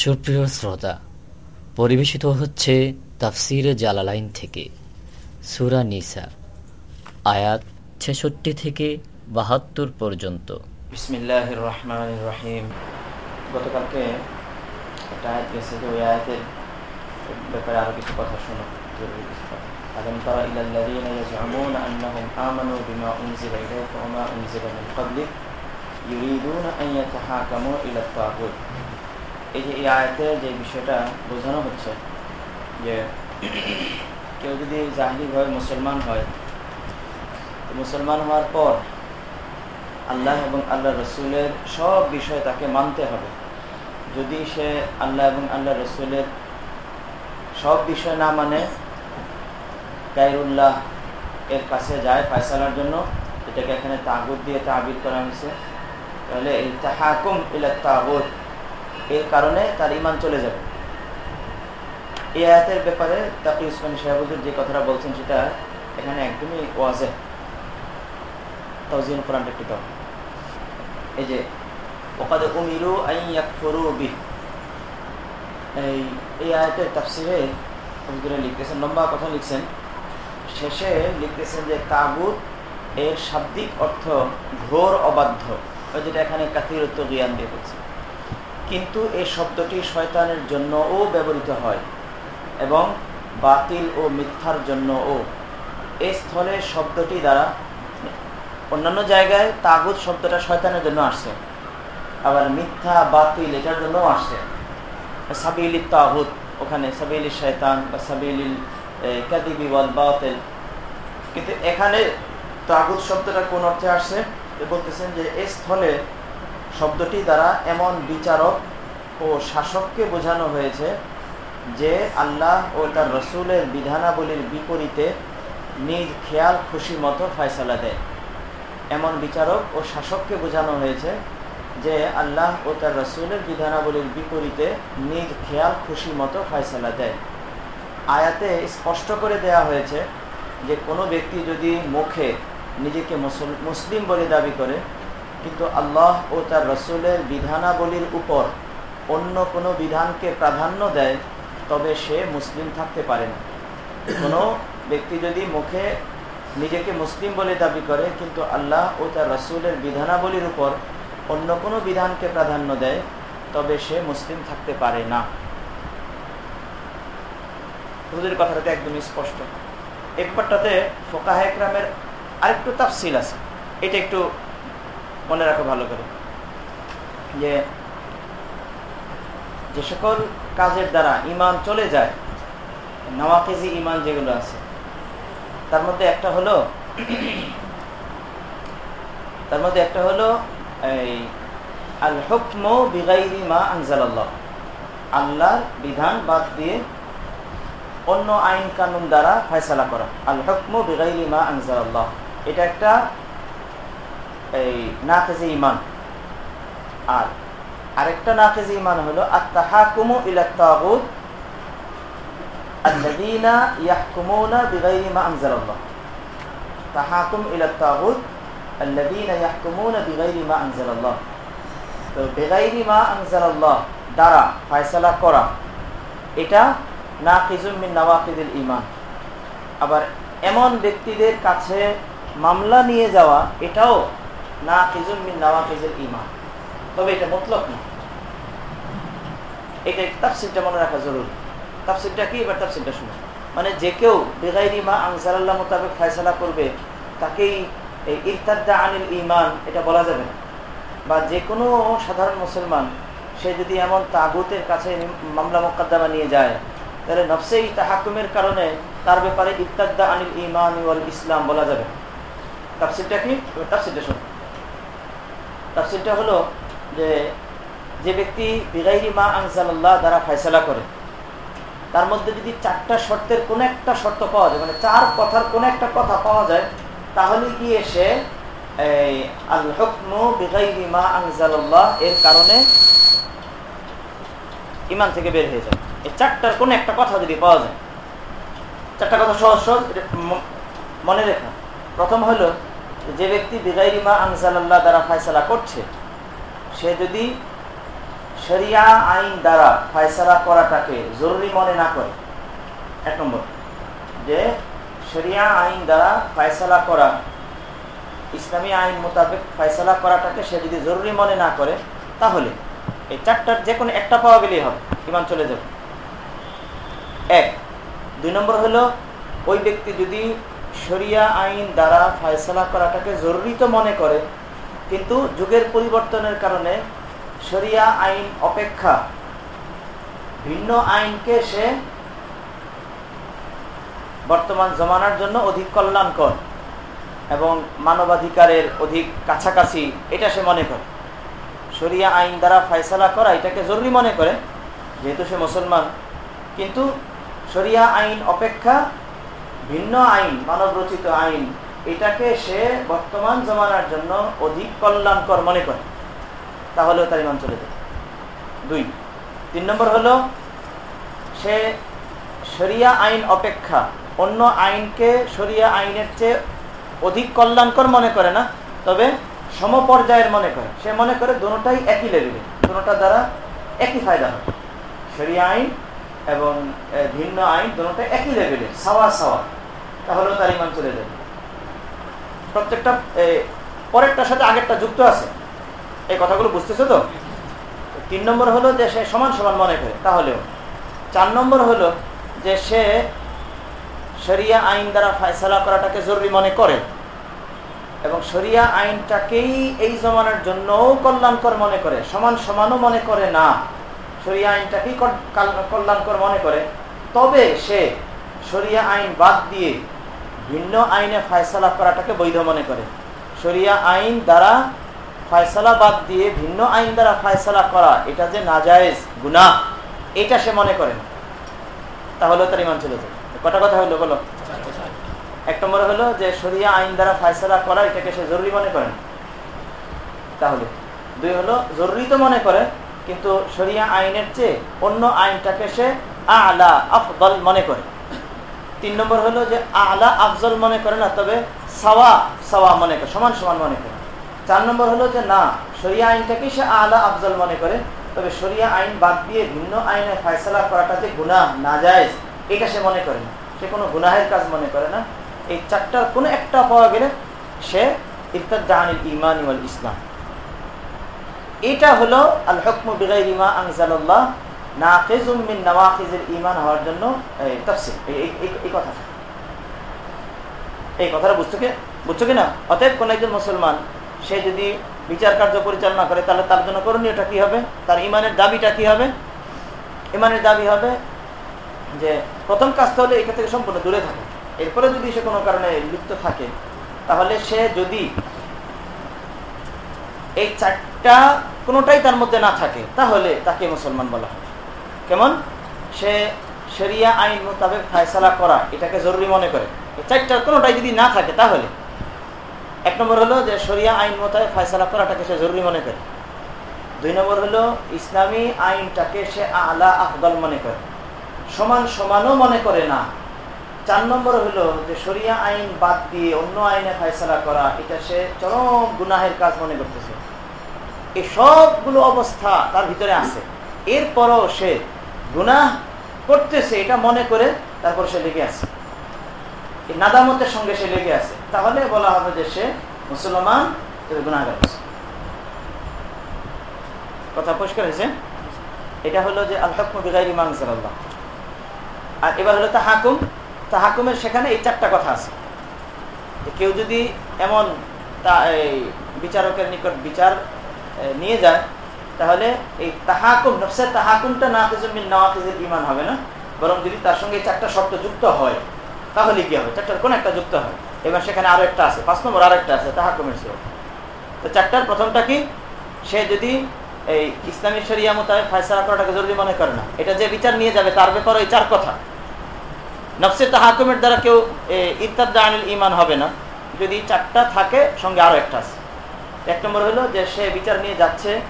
সুপ্রিয় শ্রোতা, পরিবেশিত হচ্ছে তাফসির জালালাইন থেকে, সুরা নিসা, আয়াত ছেষট্টি থেকে বাহাত্তর পর্যন্ত। বিসমিল্লাহ রহমান রহিম। গতকালকে একটা আয়াত গেছে যে ওই আয়াতের ব্যাপারে আরও কিছু কথা শোনো, জরুরি কিছু কথা। ইলাল্লাযীনা ইয়াজউমুনা আন্নাহুম আমানু বিমা উনজিলা ইলাইকা ওয়া মা উনজিলা মিন ক্বাবলিক, ইউরিদুনা আন ইয়াতাহাকামু ইলা তাগুত। এই যে এই আয়াতে যে বিষয়টা বোঝানো হচ্ছে যে কেউ যদি জাহিলিভাবে মুসলমান হয় মুসলমান হওয়ার পর আল্লাহ এবং আল্লাহ রসুলের সব বিষয় তাকে মানতে হবে। যদি সে আল্লাহ এবং আল্লাহ রসুলের সব বিষয় না মানে গাইরুল্লাহ এর কাছে যায় ফয়সালার জন্য, এটাকে এখানে তাগুদ দিয়ে তাবির করা হয়েছে। তাহলে এই তাহাকুম ইলা তাগুদ এর কারণে তার ইমান চলে যাবে। এই আয়াতের ব্যাপারে তাকে উসমান সাহেবুদ্দুর যে কথাটা বলছেন সেটা এখানে একদমই ওয়াজে। তাওজিন কোরআনটা একটু দাও। এই যে ওকাদে উমিরু বি। এই এই আয়াতের তাফসিরে হুজুরে লিখতেছেন, লম্বা কথা লিখছেন। শেষে লিখতেছেন যে, তাগুত এর শাব্দিক অর্থ ঘোর অবাধ্য। যেটা এখানে কাতিরত্ব জ্ঞান দিয়ে বলছে। কিন্তু এই শব্দটি শয়তানের জন্যও ব্যবহৃত হয় এবং বাতিল ও মিথ্যার জন্যও। এই স্থলে শব্দটি দ্বারা অন্যান্য জায়গায় তাগুদ শব্দটা শয়তানের জন্য আসছে। আবার মিথ্যা, বাতিল এটার জন্য আসছে। সাবিল তাহুদ ওখানে সাবিল শয়তান বা সাবিল কাদিবি ওয়াল বাতিল। কিন্তু এখানে তাগুদ শব্দটা কোন অর্থে আসছে? বলতেছেন যে এই স্থলে শব্দটি দ্বারা এমন বিচারক ও শাসককে বোঝানো হয়েছে যে আল্লাহ ও তার রসুলের বিধানাবলীর বিপরীতে নিজ খেয়াল খুশি মতো ফয়সালা দেয়। এমন বিচারক ও শাসককে বোঝানো হয়েছে যে আল্লাহ ও তার রসুলের বিধানাবলীর বিপরীতে নিজ খেয়াল খুশি মতো ফয়সালা দেয়। আয়াতে স্পষ্ট করে দেয়া হয়েছে যে কোনো ব্যক্তি যদি মুখে নিজেকে মুসলিম বলে দাবি করে কিন্তু আল্লাহ ও তার রসুলের বিধানাবলীর উপর অন্য কোনো বিধানকে প্রাধান্য দেয়, তবে সে মুসলিম থাকতে পারে না। কোনো ব্যক্তি যদি মুখে নিজেকে মুসলিম বলে দাবি করে, কিন্তু আল্লাহ ও তার রসুলের বিধানাবলীর উপর অন্য কোনো বিধানকে প্রাধান্য দেয়, তবে সে মুসলিম থাকতে পারে না। হুজুরের কথাটাতে একদম স্পষ্ট। একবারটাতে ফোকাহ একরামের আরেকটু তাফসিল আছে। এটা একটু মনে রাখো ভালো করে। যে যে সকল কাজের দ্বারা ইমান চলে যায় নওয়াকেজি ইমান যেগুলো আছে, তার মধ্যে একটা হলো, তার মধ্যে একটা হলো এই আল হুকম বিগাইরি মা আনজালাল্লাহ। আল্লাহর বিধান বাদ দিয়ে অন্য আইন কানুন দ্বারা ফয়সালা করা। আল হুকম বিগাইরি মা আনজালাল্লাহ। এটা একটা এই নাকেজে ইমান আর আরেকটা নাকেজে ইমান হলো আত্মাহাকুমু ইলা তাগুত আল্লাযীনা তাহাকুম তো করা, এটা মিন ঈমান। আবার এমন ব্যক্তিদের কাছে মামলা নিয়ে যাওয়া, এটাও না কিজুম মিন নওয়াকিজুল ঈমান। তবে এটা মতলব না এটা তাফসিরটা মনে রাখা জরুরি। তাফসিরটা কি? এবার তাফসিরটা শুনে মানে যে কেউ বেগাইরি মা আনসারাল্লাহ মোতাবেক ফয়সালা করবে, তাকেই এই ইরতাদ্দা আনিল ইমান এটা বলা যাবে না। বা যে কোনো সাধারণ মুসলমান, সে যদি এমন তাগুতের কাছে মামলা মোকদ্দমা নিয়ে যায়, তাহলে নফসেই তাহাকুমের কারণে তার ব্যাপারে ইত্তাদ্দা আনিল ইমান ওয়াল ইসলাম বলা যাবে তাফসিরটা কি? তাফসিরটা শুনুন। তাফসিরটা হলো যে যে ব্যক্তি বিগাইরি মা আনসাল্লাহ দ্বারা ফয়সলা করে, তার মধ্যে যদি চারটা শর্তের কোন একটা শর্ত পাওয়া যায় মানে চার কথার কোন একটা কথা পাওয়া যায়, তাহলে গিয়ে সে মা এর কারণে ইমান থেকে বের হয়ে যায়। এই চারটার কোন একটা কথা যদি পাওয়া যায়, চারটা কথা সহজ সহজ মনে রেখা। প্রথম হলো যে ব্যক্তি বিগাইরিমা আনসাল্লাহ দ্বারা ফায়সালা করছে, সে যদি শরিয়া আইন দ্বারা ফায়সালা করাটাকে জরুরি মনে না করে, এক নম্বর, যে শরিয়া আইন দ্বারা ফায়সালা করা, ইসলামী আইন মোতাবেক ফায়সালা করাটাকে সে যদি জরুরি মনে না করে, তাহলে এই চারটার যে কোনো একটা পাওয়া গেলেই হবে, ইমান চলে যাবে। এক। দুই নম্বর হলো, ওই ব্যক্তি যদি শরিয়া আইন দ্বারা ফয়সলা করাটাকে জরুরি তো মনে করে, কিন্তু যুগের পরিবর্তনের কারণে শরিয়া আইন অপেক্ষা ভিন্ন আইনকে সে বর্তমান জমানার জন্য অধিক কল্যাণকর এবং মানবাধিকারের অধিক কাছাকাছি, এটা সে মনে করে। শরিয়া আইন দ্বারা ফয়সলা করা এটাকে জরুরি মনে করে, যেহেতু সে মুসলমান। কিন্তু শরিয়া আইন অপেক্ষা ভিন্ন আইন মানব রচিত আইন, এটাকে সে বর্তমান জমানার জন্য অধিক কল্যাণকর মনে করে। তাহলেও তার ইমান চলে যায়। দুই। তিন নম্বর হলো, সে শরিয়া আইন অপেক্ষা অন্য আইনকে শরিয়া আইনের চেয়ে অধিক কল্যাণকর মনে করে না, তবে সমপর্যায়ের মনে করে। সে মনে করে, দুটাই একই লেভেলে দুটা দ্বারা একই ফায়দা হয় শরিয়া আইন এবং ভিন্ন আইন দুটা একই লেভেলে, সাওয়া সাওয়া। তাহলেও তার ইমান চলে যাবে। প্রত্যেকটা পরেরটার সাথে আগেরটা যুক্ত আছে। এই কথাগুলো বুঝতেছো তো? তিন নম্বর হলো যে সে সমান সমান মনে করে, তাহলেও। চার নম্বর হলো যে সে শরিয়া আইন দ্বারা ফায়সালা করাটাকে জরুরি মনে করে। এবং শরিয়া আইনটাকেই এই জমানার জন্য কল্যাণকর মনে করে, সমান সমানও মনে করে না। শরিয়া আইনটাকেই কল্যাণকর মনে করে। তবে সে শরিয়া আইন বাদ দিয়ে ভিন্ন আইনে ফায়সালা করাটাকে বৈধ মনে করে। শরিয়া আইন দ্বারা ফায়সালা বাদ দিয়ে ভিন্ন আইন দ্বারা ফায়সালা করা, এটা যে নাজায়েজ গুনা এটা সে মনে করে তাহলে তার ইমান চলে যায়। কটা কথা হলো বলো? এক নম্বর হলো যে শরিয়া আইন দ্বারা ফায়সালা করা, এটাকে সে জরুরি মনে করেন তাহলে। দুই হলো, জরুরি তো মনে করে কিন্তু শরিয়া আইনের চেয়ে অন্য আইনটাকে সে আলা আফদল মনে করে। তিন নম্বর হলো যে আলা আফজল মনে করে না, তবে সাওয়া সাওয়া মনে করে, সমান সমান মনে করে। চার নম্বর হলো যে না, শরিয়া আইনটাকে সে আলা আফজল মনে করে, তবে শরিয়া আইন বাদ দিয়ে ভিন্ন আইনে ফায়সলা করাটা যে গুনা না যায় এটা সে মনে করে না। সে কোনো গুনাহের কাজ মনে করে না। এই চারটার কোনো একটা পাওয়া গেলে সে ইফতার ইমান ইমাল ইসলাম। এটা হলো আল হকম বিগাই রিমা আংজাল্লাহ নাফেজুমিন নওয়াফিজের ইমান হওয়ার জন্য, এই কথা এই কথাটা। বুঝছ কি, বুঝছ কিনা? অতএব কোন একজন মুসলমান, সে যদি বিচার কার্য পরিচালনা করে, তাহলে তার জন্য করণীয়টা কি হবে? তার ইমানের দাবিটা কি হবে? ইমানের দাবি হবে যে প্রথম কাজটা হলে এখান থেকে সম্পূর্ণ দূরে থাকে। এরপরে যদি সে কোনো কারণে লিপ্ত থাকে, তাহলে সে যদি এই চারটা কোনোটাই তার মধ্যে না থাকে, তাহলে তাকে মুসলমান বলা হয়। কেমন? সে শরিয়া আইন মোতাবেক ফায়সালা করা, এটাকে জরুরি মনে করে। চারটার কোনোটাই যদি না থাকে, তাহলে। এক নম্বর হলো যে শরিয়া আইন মোতাবেক ফায়সালা করাটাকে সে জরুরি মনে করে। দুই নম্বর হলো ইসলামী আইনটাকে সে আলা আফদল মনে করে। সমান সমানও মনে করে না। চার নম্বর হলো যে শরিয়া আইন বাদ দিয়ে অন্য আইনে ফায়সালা করা, এটা সে চরম গুনাহের কাজ মনে করতেছে। এই সবগুলো অবস্থা তার ভিতরে আছে। এরপরও সে গুনাহ করতেছে, এটা মনে করে তারপর সে লেগে আছে। এই নাদামতের সঙ্গে সে লেগে আছে। তাহলে বলা হবে যে সে মুসলমান গুণাগার কথা পরিষ্কার হয়েছে? এটা হলো যে আল্লাহ বিগাইরি মাংসাল্লাহ আর এবার হলো তাহাকুম। তাহাকুমের সেখানে এই চারটা কথা আছে। কেউ যদি এমন তা এই বিচারকের নিকট বিচার নিয়ে যায়, তাহলে এই তাহাকুম, নফসের তাহাকুমটা নাফিজুমিন নওয়াফিজের ইমান হবে না। বরং যদি তার সঙ্গে এই চারটা শর্ত যুক্ত হয়, তাহলে কি হবে? চারটার কোন একটা যুক্ত হয়। এবার সেখানে আরও একটা আছে, পাঁচ নম্বর আরও একটা আছে, তাহাকুমের সুরত তো চারটার প্রথমটা কি? সে যদি এই ইসলামী শরিয়া মোতাবেক ফায়সালা করাটাকে জরুরি মনে করে না, এটা যে বিচার নিয়ে যাবে, তার ব্যাপারে ওই চার কথা। নফসের তাহাকুমের দ্বারা কেউ ইত্তাদ আনিল ইমান হবে না। যদি চারটা থাকে, সঙ্গে আরও একটা আছে। এক নম্বর হলো যে সে বিচার নিয়ে যাচ্ছে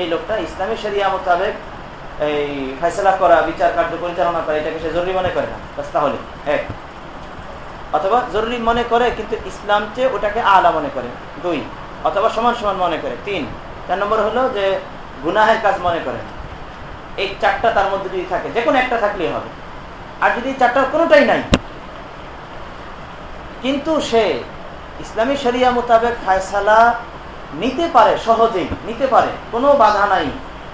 এই লোকটা। ইসলামী শরিয়া মোতাবেক এই ফাইসলা করা, বিচার কার্য পরিচালনা করা, এটাকে সে জরুরি মনে করে না। তাহলে, এক। অথবা জরুরি মনে করে, কিন্তু ইসলাম চেয়ে ওটাকে আলা মনে করে। দুই, অথবা সমান সমান মনে করে। তিন, চার নম্বর হলো যে গুনাহের কাজ মনে করে। এই চারটা তার মধ্যে যদি থাকে, যে কোনো একটা থাকলেই হবে। আর যদি চারটার কোনোটাই নাই, কিন্তু সে ইসলামী শরিয়া মোতাবেক ফায়সালা নিতে পারে সহজেই, নিতে পারে, কোনো বাধা নাই।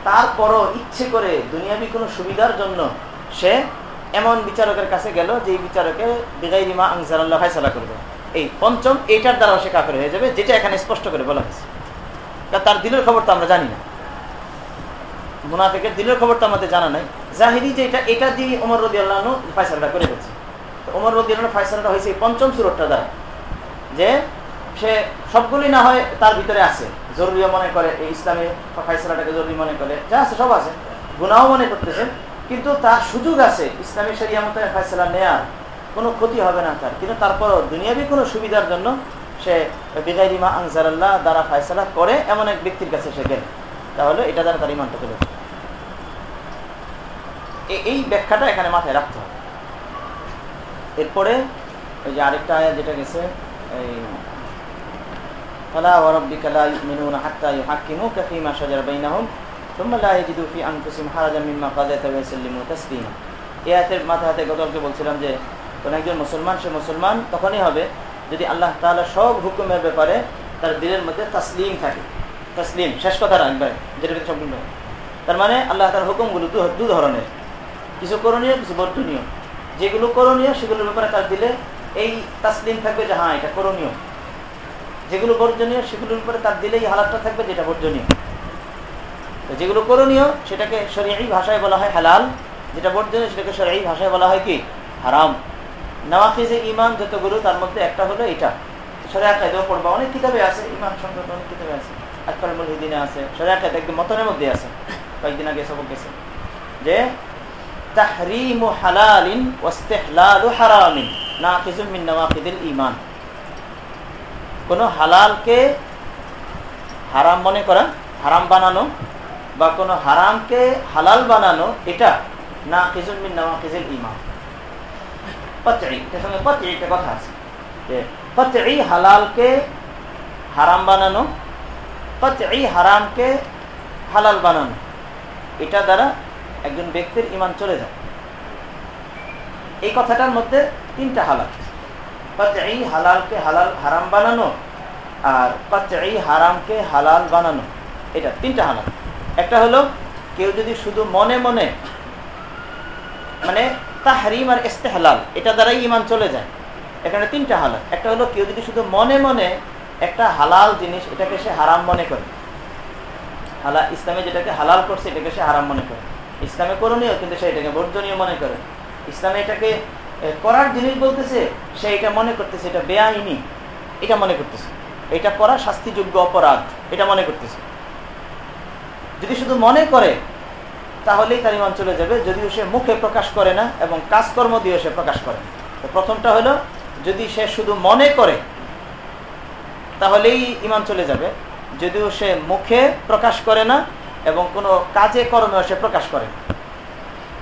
তারপরও ইচ্ছে করে দুনিয়াবি কোনো সুবিধার জন্য সে এমন বিচারকের কাছে গেল যে বিচারকে বেগাইরিমা আংসারাল্লাহ ফায়সালা করবে। এই পঞ্চম, এইটার দ্বারা সে কাফের হয়ে যাবে, যেটা এখানে স্পষ্ট করে বলা হয়েছে। তার দিলের খবর তো আমরা জানি না। মুনাফিকের দিলের খবর তো আমাদের জানা নাই। জাহিরি যে এটা এটা দিয়ে ওমর রদি আল্লাহ ফাইসালটা করে ফেলছে। ওমর রদি আল্লাহ ফাইসালটা হয়েছে পঞ্চম সুরতটা দ্বারা। যে সে সবগুলি না হয় তার ভিতরে আছে। জরুরি মনে করে, এই ইসলামে ফাইসালাটাকে জরুরি মনে করে। যা আছে সব আছে গুনাও মনে করতেছে। কিন্তু তার সুযোগ আছে, ইসলামী সেরিয়া মতো ফাইসলা নেয়ার। কোনো ক্ষতি হবে না তার। কিন্তু তারপরও দুনিয়াবি কোনো সুবিধার জন্য সে বিদায়রিমা আনসারাল্লাহ দ্বারা ফাইসলা করে এমন এক ব্যক্তির কাছে সে গেল। তাহলে এটা দ্বারা তার ইমানটা চলে এই ব্যাখ্যাটা এখানে মাথায় রাখতে হবে। এরপরে ওই যে আরেকটা যেটা গেছে, এই فلا وربك لا يؤمنون حتى يحكموك فيما شجر بينهم ثم لا يجدوا في انفسهم حرجا مما قضيت ويسلموا تسليما এই আয়াতের মাথা হাতে গতকালকে বলছিলাম যে কোন একজন মুসলমান সে মুসলমান তখনই হবে যদি আল্লাহ তাআলা সব হুকুমের ব্যাপারে তার দিলের মধ্যে তাসলিম থাকে তাসলিম শেষ কথা রাখবে যেটা সম্পূর্ণ তার মানে আল্লাহ তার হুকুমগুলো দু ধরনের কিছু করণীয় কিছু বর্জনীয় যেগুলো করণীয় সেগুলোর ব্যাপারে তার দিলে এই তাসলিম থাকবে যে হ্যাঁ এটা করণীয় যেগুলো বর্জনীয় সেগুলোর উপরে তার দিলেই এই হালাতটা থাকবে যেটা বর্জনীয়। যেগুলো করণীয় সেটাকে সরিয়াই ভাষায় বলা হয় হালাল, যেটা বর্জনীয় সেটাকে সরিয়াই ভাষায় বলা হয় কি? হারাম। নওয়াকিজে ইমান যতগুলো, তার মধ্যে একটা হলো এটা। সরিয়া কায়দাও পড়বা অনেক কিতাবে আছে ইমান সংক্রান্ত অনেক কিতাবে আছে। আছে সরিয়া একদম মতনের মধ্যে আছে। কয়েকদিন আগে সবক গেছে। যে, তাহরিমু হালালিন ওয়াস্তেহলালু হারামিন। নাকিজুম মিন নওয়াকিদিল ঈমান। কোন হালালকে হারাম মনে করা, হারাম বানানো বা কোনো হারামকে হালাল বানানো, এটা না কিজুল মিন সঙ্গে পাতঈ কথা আছে হালালকে হারাম বানানো হারামকে হালাল বানানো দ্বারা একজন ব্যক্তির ইমান চলে যায়। এই কথাটার মধ্যে তিনটা হালাল পাতঈ হালালকে হালাল হারাম বানানো আর পাতঈ হারামকে হালাল বানানো। এটা তিনটা হালাল। একটা হলো, কেউ যদি শুধু মনে মনে মানে তাহরিম আর ইস্তেহলাল, এটা দ্বারাই ইমান চলে যায়। এখানে তিনটা হালাল। একটা হলো, কেউ যদি শুধু মনে মনে একটা হালাল জিনিস এটাকে সে হারাম মনে করে। হালা, ইসলামে যেটাকে হালাল করছে, এটাকে সে হারাম মনে করে। ইসলামে করণীয়, কিন্তু সে এটাকে বর্জনীয় মনে করে। ইসলামে এটাকে করার জিনিস বলতেছে, সে এটা মনে করতেছে, এটা বেআইনি। এটা মনে করতেছে। এটা করা শাস্তিযোগ্য অপরাধ। এটা মনে করতেছে। যদি শুধু মনে করে, তাহলেই তার ইমান চলে যাবে। যদিও সে মুখে প্রকাশ করে না এবং কাজকর্ম দিয়ে সে প্রকাশ করে তো প্রথমটা হলো, যদি সে শুধু মনে করে, তাহলেই ইমান চলে যাবে। যদিও সে মুখে প্রকাশ করে না এবং কোনো কাজে কর্মেও সে প্রকাশ করে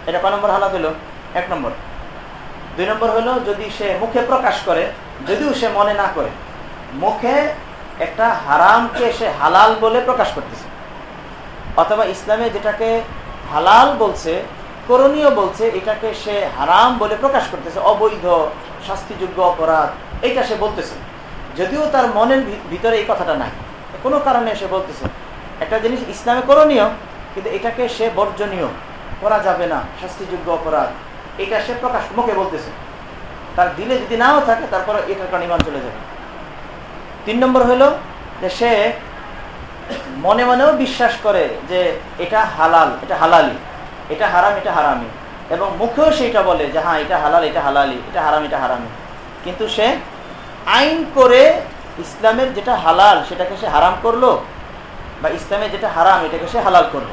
এটা ক নম্বর হালাত হলো? এক নম্বর। দুই নম্বর হলো, যদি সে মুখে প্রকাশ করে, যদিও সে মনে না করে, মুখে একটা হারামকে সে হালাল বলে প্রকাশ করতেছে। অথবা ইসলামে যেটাকে হালাল বলছে, করণীয় বলছে, এটাকে সে হারাম বলে প্রকাশ করতেছে, অবৈধ, শাস্তিযোগ্য অপরাধ, এটা সে বলতেছে। যদিও তার মনের ভিতরে এই কথাটা নাই। কোনো কারণে সে বলতেছে। একটা জিনিস ইসলামে করণীয়, কিন্তু এটাকে সে বর্জনীয়, করা যাবে না, শাস্তিযোগ্য অপরাধ। এটা সে প্রকাশ মুখে বলতেছে। তার দিলে যদি নাও থাকে, তারপরে এটার কারণ ইমান চলে যাবে। তিন নম্বর হলো যে সে মনে মনেও বিশ্বাস করে যে এটা হালাল, এটা হালালি। এটা হারাম, এটা হারামি। এবং মুখেও সেটা বলে যে হ্যাঁ এটা হালাল, এটা হালালি, এটা হারাম, এটা হারামি। কিন্তু সে আইন করে ইসলামের যেটা হালাল, সেটাকে সে হারাম করল বা ইসলামের যেটা হারাম, এটাকে সে হালাল করল।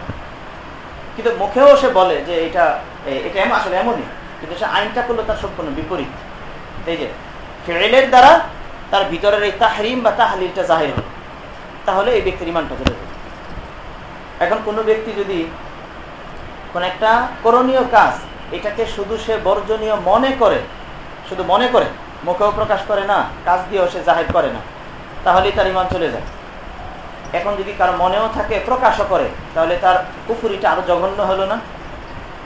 কিন্তু মুখেও সে বলে যে এটা এটা এমন, আসলে এমনই। কিন্তু সে আইনটা করল তার সম্পূর্ণ বিপরীত। এই যে ফেরেলের দ্বারা তার ভিতরের এই তাহরিম বা তাহলিলটা জাহির হল। তাহলে এই ব্যক্তির ইমানটা চলে যাবে এখন কোনো ব্যক্তি যদি কোন একটা করণীয় কাজ, এটাকে শুধু সে বর্জনীয় মনে করে, শুধু মনে করে, মুখেও প্রকাশ করে না, কাজ দিয়েও সে জাহির করে না, তাহলেই তার ইমান চলে যায়। এখন যদি কারও মনেও থাকে, প্রকাশও করে, তাহলে তার কুফুরিটা আরও জঘন্য হলো না?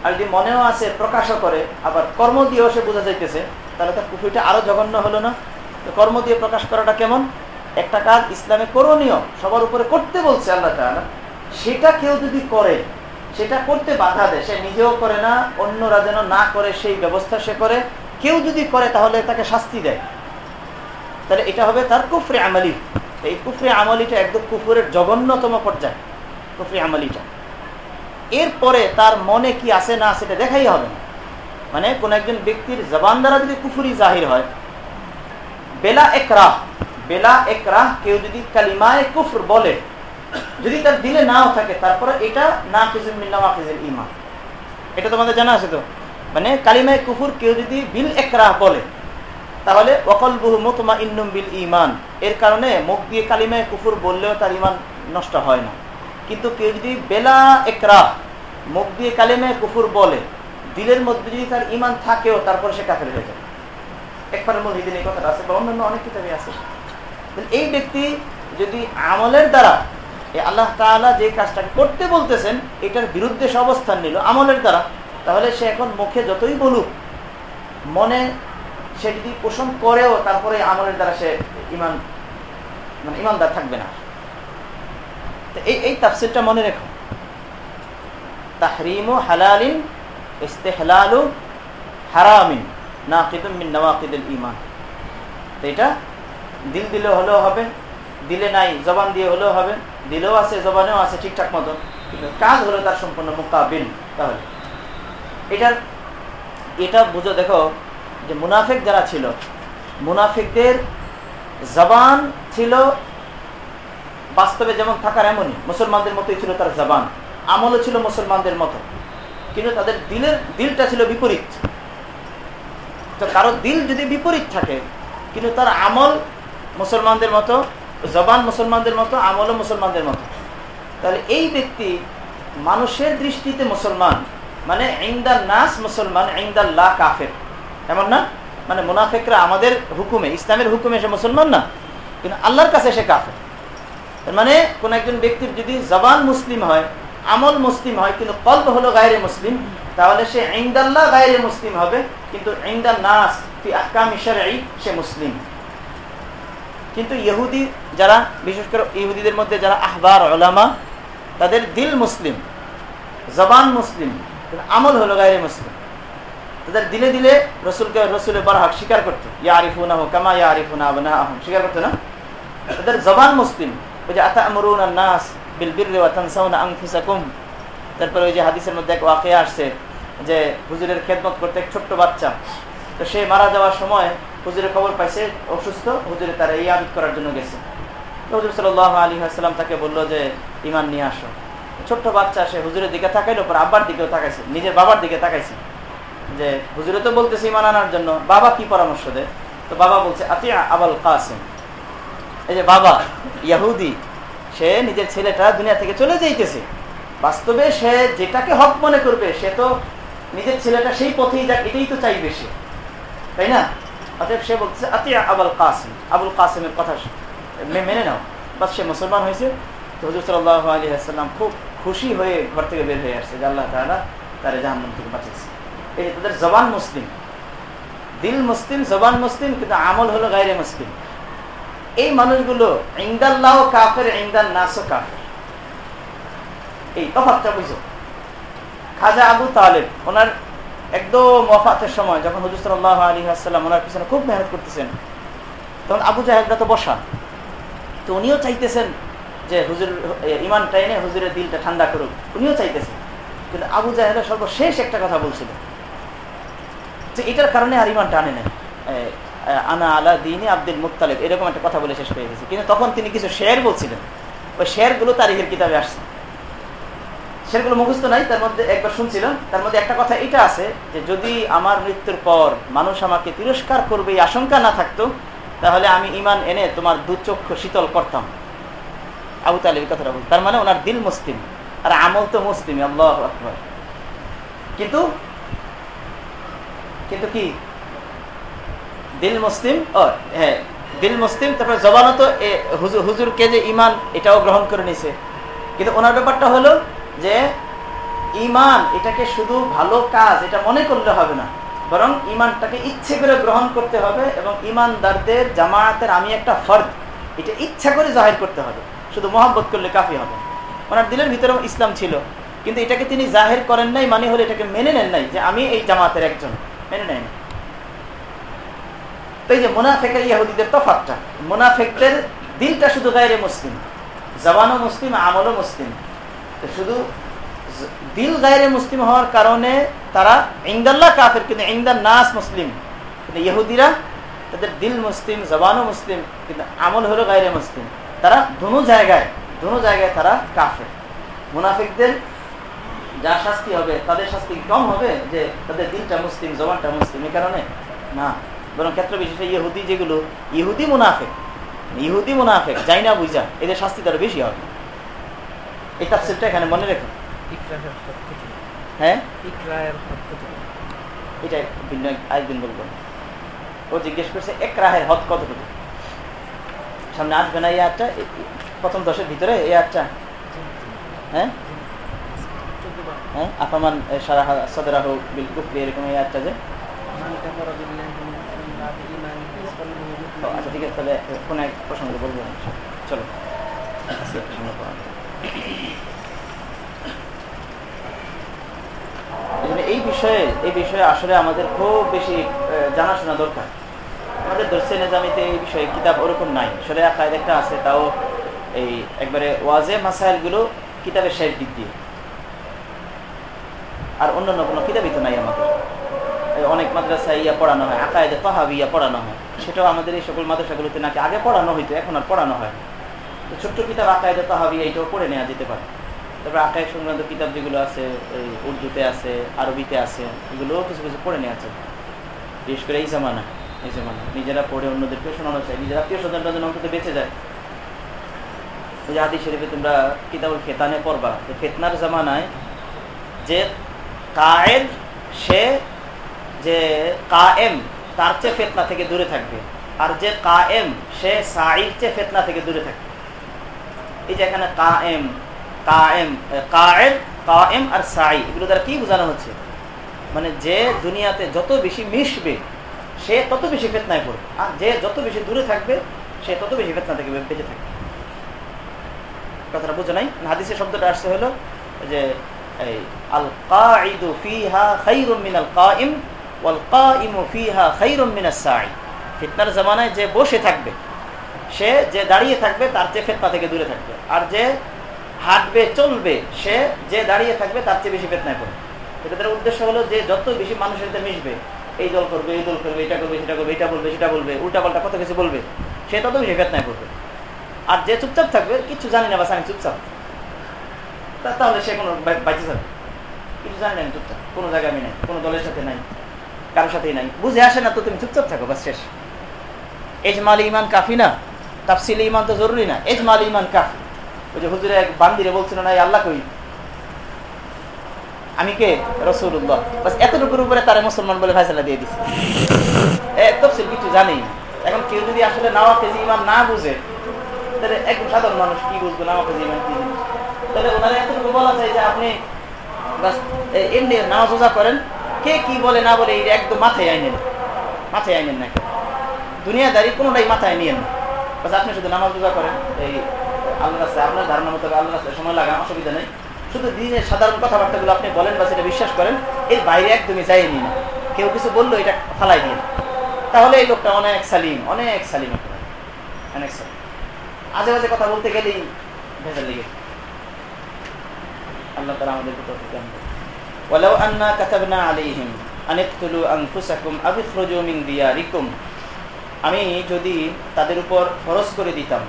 আর যদি মনেও আছে, প্রকাশও করে, আবার কর্ম দিয়েও সে বোঝা যাইতেছে, তাহলে তার কুফুরিটা আরও জঘন্য হলো না। তো কর্ম দিয়ে প্রকাশ করাটা কেমন? একটা কাজ ইসলামে করণীয়, সবার উপরে করতে বলছে আল্লাহ সেটা কেউ যদি করে, সেটা করতে বাধা দেয়, সে নিজেও করে না, অন্যরা যেন না করে সেই ব্যবস্থা সে করে, কেউ যদি করে তাহলে তাকে শাস্তি দেয়। তাহলে এটা হবে তার কুফরে আমালি। এই কুফরে আমলিটা একদম কুফুরের জঘন্যতম পর্যায়ে। কুফরে আমলিটা। এরপরে তার মনে কি আছে না সেটা দেখাই হবে না। মানে কোন একজন ব্যক্তির জবান দ্বারা যদি কুফুরি জাহির হয়, বেলা একরাহ বেলা একরাহ কেউ যদি কালিমায় কুফর বলে, যদি তার দিলে নাও থাকে, তারপরে এটা না ফিজুল ইমান এটা তোমাদের জানা আছে তো? মানে কালিমায় কুফুর কেউ যদি বিল একরাহ বলে, তাহলে অকল বহু মতমা ইন্নুম বিল ইমান এর কারণে মুখ দিয়ে কালিমায় কুফুর বললেও তার ইমান নষ্ট হয় না। কিন্তু কেউ যদি বেলা একরা মুখ দিয়ে কালেমে কুফুর বলে, দিলের মধ্যে যদি তার ইমান থাকেও, তারপরে সে কাফের হয়ে যায়। একবারে মূল হিদিন এই কথাটা আছে, বা অন্যান্য অনেক কিতাবে আছে। এই ব্যক্তি যদি আমলের দ্বারা আল্লাহ তালা যে কাজটাকে করতে বলতেছেন, এটার বিরুদ্ধে সে অবস্থান নিল আমলের দ্বারা, তাহলে সে এখন মুখে যতই বলুক, মনে সে যদি পোষণ করেও তারপরে আমলের দ্বারা সে ইমান মানে ইমানদার থাকবে না। এই মনে রেখো। হালালিন হারামিন এটা দিল দিলে হলেও হবে, দিলে নাই জবান দিয়ে হলেও হবে, দিলেও আছে, জবানেও আছে, ঠিকঠাক মতো। কিন্তু কাজ হলো তার সম্পূর্ণ মোকাবিল তাহলে। এটার, এটা বুঝো দেখো যে মুনাফিক যারা ছিল, মুনাফিকদের জবান ছিল বাস্তবে যেমন থাকার এমনই, মুসলমানদের মতোই ছিল তার জবান। আমলও ছিল মুসলমানদের মতো। কিন্তু তাদের দিলের, দিলটা ছিল বিপরীত। তো কারও দিল যদি বিপরীত থাকে, কিন্তু তার আমল মুসলমানদের মতো, জবান মুসলমানদের মতো, আমলও মুসলমানদের মতো। তাহলে এই ব্যক্তি মানুষের দৃষ্টিতে মুসলমান মানে ইন্দার নাস মুসলমান ইন্দাল্লাহ কাফের। এমন না? মানে মুনাফেকরা আমাদের হুকুমে, ইসলামের হুকুমে সে মুসলমান না। কিন্তু আল্লাহর কাছে সে কাফের। মানে কোন একজন ব্যক্তির যদি জবান মুসলিম হয়, আমল মুসলিম হয়, কিন্তু কল্প হলো গায়ের মুসলিম, তাহলে সে ইন্দাল্লাহ গায়ের মুসলিম হবে, কিন্তু ইন্দাল নাস আহকাম ইশারাই সে মুসলিম। কিন্তু ইহুদি যারা, বিশেষ করে ইহুদিদের মধ্যে যারা আহবার ওলামা তাদের দিল মুসলিম, জবান মুসলিম আমল হলো গায়ের মুসলিম। তাদের দিলে দিলে রসুলকে রসুলের বারহাক স্বীকার করতো ইয়া আরিফুনা হো কামা ইয়া আরিফুনা আবনা আহম স্বীকার করতো না? তাদের জবান মুসলিম। যে আতা আমরুন নাস তারপরে ওই যে হাদিসের মধ্যে এক ওয়াকে আসছে যে হুজুরের খেদমত করতে এক ছোট্ট বাচ্চা। তো সে মারা যাওয়ার সময় হুজুরের খবর পাইছে, অসুস্থ, হুজুরে তারা এই আবিদ করার জন্য গেছে। তো হুজুর সাল আলী আসসালাম তাকে বলল যে ইমান নিয়ে আসো। ছোট্ট বাচ্চা, সে হুজুরের দিকে তাকাইলো, পর আব্বার দিকেও তাকাইছে, নিজের বাবার দিকে তাকাইছে। যে হুজুরে তো বলতেছে ইমান আনার জন্য, বাবা কি পরামর্শ দেয়? তো বাবা বলছে, আতিয়া আবাল কাসেম। এই যে বাবা, ইয়াহুদি, সে নিজের ছেলেটা দুনিয়া থেকে চলে যাইতেছে। বাস্তবে সে যেটাকে হক মনে করবে, সে তো নিজের ছেলেটা সেই পথেই যাক, এটাই তো চাইবে সে। তাই না? অতএব সে বলতেছে, আতিয়া আবুল কাসিম। আবুল কাসিমের কথা মেনে নাও। বাস সে মুসলমান হয়েছে। তো হজুর সাল্লাহ আলী আসসালাম খুব খুশি হয়ে ঘর থেকে বের হয়ে আসছে যে আল্লাহ তালা তারা জাহান্নাম থেকে বাঁচিয়েছে। এই তাদের জবান মুসলিম। দিল মুসলিম, জবান মুসলিম, কিন্তু আমল হলো গাইরে মুসলিম। এই মানুষগুলো ইন্দাল্লাহ কাফের ইন্দাল কাফের। এই তফাতটা বুঝো। খাজা আবু তালেব, ওনার একদম সময় যখন আলী আসসালাম ওনার পিছনে খুব মেহনত করতেছেন, তখন আবু জাহেদরা তো বসা। তো উনিও চাইতেছেন যে হুজুর ইমান টাইনে হুজুরের দিলটা ঠান্ডা করুক। উনিও চাইতেছেন। কিন্তু আবু জাহেদা সর্বশেষ একটা কথা বলছিল যে এটার কারণে আর ইমান টানে নেই। আনা আলা দিনে আব্দুল মুক্তালেব এরকম একটা কথা বলে শেষ হয়ে গেছে। কিন্তু তখন তিনি কিছু শেয়ার বলছিলেন। ওই শেরগুলো তারিখের কিতাবে আসছে। শেরগুলো মুখস্থ নাই, তার মধ্যে একবার শুনছিলাম। তার মধ্যে একটা কথা এটা আছে যে, যদি আমার মৃত্যুর পর মানুষ আমাকে তিরস্কার করবে, এই আশঙ্কা না থাকতো, তাহলে আমি ইমান এনে তোমার দু চক্ষু শীতল করতাম। আবু তালিব কথাটা বল তার মানে ওনার দিল মুসলিম, আর আমল তো মুসলিম, আল্লাহ কিন্তু কিন্তু কি? দিল মুসলিম, ও হ্যাঁ দিল মুসলিম, তারপরে জবানও তো হুজুরকে যে ইমান এটাও গ্রহণ করে নিছে। কিন্তু ওনার ব্যাপারটা হলো যে ইমান এটাকে শুধু ভালো কাজ, এটা মনে করলে হবে না। বরং ইমানটাকে ইচ্ছে করে গ্রহণ করতে হবে এবং ইমানদারদের জামায়াতের আমি একটা ফর্দ, এটা ইচ্ছা করে জাহির করতে হবে। শুধু মোহাম্মত করলে কাফি হবে ওনার দিলের ভিতরে ইসলাম ছিল। কিন্তু এটাকে তিনি জাহের করেন নাই মানে হলে এটাকে মেনে নেন নাই যে আমি এই জামাতের একজন। মেনে নেয় না তো এই যে মোনাফেকের ইয়াহুদিদের তফাতটা মোনাফেকদের দিলটা শুধু গায়ে মুসলিম, জবানও মুসলিম, আমলও মুসলিম। শুধু দিল গায়ে মুসলিম হওয়ার কারণে তারা ইংদাল্লাহ কাফের, কিন্তু ইংদার নাস মুসলিম। কিন্তু ইহুদিরা তাদের দিল মুসলিম, জবানও মুসলিম, কিন্তু আমল হলো গায়ে মুসলিম। তারা দুনো জায়গায় দুনো জায়গায় তারা কাফের। মুনাফিকদের যা শাস্তি হবে, তাদের শাস্তি কম হবে? যে তাদের দিলটা মুসলিম, জবানটা মুসলিম এই কারণে? না। বরং ক্ষেত্র বিশেষে ইহুদি যেগুলো ইহুদি মুনাফেক ইহুদি মুনাফেক যাই না বুঝা এদের শাস্তি তারা বেশি হবে। এই তাফসিরটা এখানে মনে রেখো। হ্যাঁ? এটা ভিন্ন আরেকদিন বলব। ও জিজ্ঞেস করছে এক রাহের হদ কতটুকু? সামনে আসবে না এই আটটা প্রথম দশের ভিতরে এই আটটা হ্যাঁ? হ্যাঁ? আফামান সারাহ সদরাহ বিল কুফরি এরকম এই আটটা যে। আচ্ছা ঠিক আছে, তাহলে কোন এক প্রসঙ্গ বলব চলো। এই বিষয়ে এই বিষয়ে আসলে আমাদের খুব বেশি জানাশোনা দরকার। আমাদের দর্শে নিজামিতে এই বিষয়ে কিতাব ওরকম নাই। আসলে আকায় একটা আছে, তাও এই একবারে ওয়াজে মাসাইলগুলো কিতাবের শেষ দিক দিয়ে। আর অন্যান্য কোনো কিতাবই তো নাই আমাদের। অনেক মাদ্রাসায় ইয়া পড়ানো হয় আকায়দে তহাবি ইয়া পড়ানো হয়। সেটাও আমাদের এই সকল মাদ্রাসাগুলোতে নাকি আগে পড়ানো হইতো, এখন আর পড়ানো হয় তো ছোট্ট কিতাব আকায়দে তহাবি এইটাও পড়ে নেওয়া যেতে পারে। তারপরে আকায় সংক্রান্ত কিতাব যেগুলো আছে ওই উর্দুতে আছে, আরবিতে আছে, এগুলোও কিছু কিছু পড়ে নেওয়া আছে বিশেষ করে এই জামানা এই জামানা। নিজেরা পড়ে অন্যদেরকে শোনানো চাই নিজের আত্মীয় স্বজনরা যেন অন্তত বেঁচে যায়। ওই হাদিস শরীফে তোমরা কিতাবুল খেতানে পড়বা যে ফেতনার জামানায় যে কায়ের সে যে কায়েম তার চেয়ে ফেতনা থেকে দূরে থাকবে। আর যে কায়েম, সে সাইর চেয়ে ফেতনা থেকে দূরে থাকবে। এই যে এখানে কায়েম কায়েম কায়েম কায়েম আর সাই এগুলো দ্বারা কি বোঝানো হচ্ছে? মানে যে দুনিয়াতে যত বেশি মিশবে, সে তত বেশি ফেতনায় পড়বে। আর যে যত বেশি দূরে থাকবে, সে তত বেশি ফেতনা থেকে বেঁচে থাকবে। কথাটা বুঝো নাই? হাদিসের শব্দটা আসছে হলো যে, এই আল কাঈদু ফিহা খাইরুম মিনাল কাইম ফিতনার জামানায় যে বসে থাকবে, সে যে দাঁড়িয়ে থাকবে, তার চেয়ে ফেতনা থেকে দূরে থাকবে। আর যে হাঁটবে, চলবে, সে যে দাঁড়িয়ে থাকবে, তার চেয়ে বেশি ফেতনায় পড়বে। এটাদের উদ্দেশ্য হলো যে যত বেশি মানুষের সাথে মিশবে, এই দল করবে, এই দল করবে, এটা করবে, সেটা করবে, এটা বলবে, সেটা বলবে উল্টা পাল্টা কত কিছু বলবে, সে তত বেশি ফেতনায় পড়বে। আর যে চুপচাপ থাকবে, কিছু জানি না, বাস আমি চুপচাপ। তাহলে সে কোনো বাইচে যাবে? কিছু জানি না আমি চুপচাপ। কোনো জায়গায় আমি নাই, কোনো দলের সাথে নাই। কারোর সাথেই নাই। বুঝে আসে না তো তুমি চুপচাপ থাকো, বাস শেষ। এজমাল ইমান কাফি না? তাফসিল ইমান তো জরুরি না। এজমাল ইমান কাফি। ওই যে হুজুরে এক বান্দিরে বলছিল, না আল্লাহ কই? আমি কে? রসুল্লাহ বাস এতটুকুর উপরে তারা মুসলমান বলে ফাইসলা দিয়ে দিচ্ছে তফসিল কিছু জানি এখন কেউ যদি আসলে নাওয়া ফেজি ইমান না বুঝে, তাহলে একদম সাধারণ মানুষ কি বুঝবে নাওয়া ফেজি ইমান কি তাহলে ওনারা এতটুকু বলা যায় যে আপনি বাস এমনি নামাজ রোজা করেন কে কি বলে না বলে একদম মাথায় আইনেন। মাথায় আইনেন না দুনিয়াদারি কোনোটাই মাথায় নিয়েন না। আপনি শুধু নামাজ রোজা করেন, এই আল্লাহ রাস্তায় আপনার ধারণা মতো আল্লাহ রাস্তায় সময় লাগান অসুবিধা নেই। শুধু দিনের সাধারণ কথাবার্তাগুলো আপনি বলেন বা সেটা বিশ্বাস করেন, এর বাইরে একদমই যায়নি না। কেউ কিছু বলল, এটা ফালাই দিন তাহলে এই লোকটা অনেক সালিম অনেক সালিম অনেক সালিম। আজে বাজে কথা বলতে গেলেই ভেজাল লেগে আল্লাহ তারা আমাদের ولو أنا كتبنا عليهم أن اقتلوا أنفسكم أو اخرجوا من دياركم আমি যদি তাদের উপর ফরজ করে দিতাম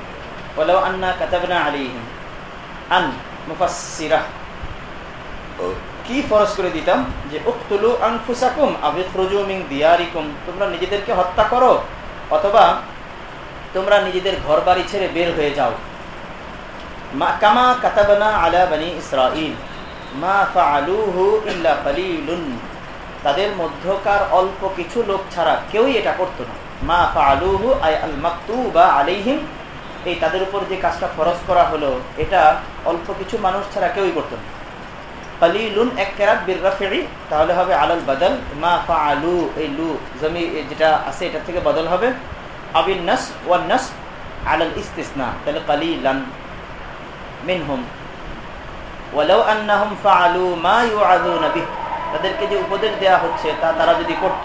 ওলাও আন্না কাতাবনা আলিহিম আন মুফাসসিরা কি ফরজ করে দিতাম যে উক্তুলু আনফুসাকুম আবিখরুজু মিন দিয়ারিকুম তোমরা নিজেদেরকে হত্যা করো অথবা তোমরা নিজেদের ঘর বাড়ি ছেড়ে বের হয়ে যাও মা কামা কাতাবানা আলা বানি ইসরাইল মা ফাআলুহু ইল্লা কালিলুন। তাদের মধ্যকার অল্প কিছু লোক ছাড়া কেউই এটা করতো না। মা ফাআলুহু আই আল মাকতুবা আলাইহিম। এই তাদের উপর যে কাজটা ফরজ করা হলো, এটা অল্প কিছু মানুষ ছাড়া কেউই করতো না। কালিলুন, এক কেরাত বীর রাফি তাহলে হবে আলাল বদল। মা ফাআলু, এই লু, জমি যেটা আছে এটা থেকে বদল হবে। আবিন নাস, ওয়ান নাস, আলাল ইস্তিসনা, তাহলে কালিলান মিনহুম। তাদেরকে যে উপদেশ হচ্ছে, তা তারা যদি করত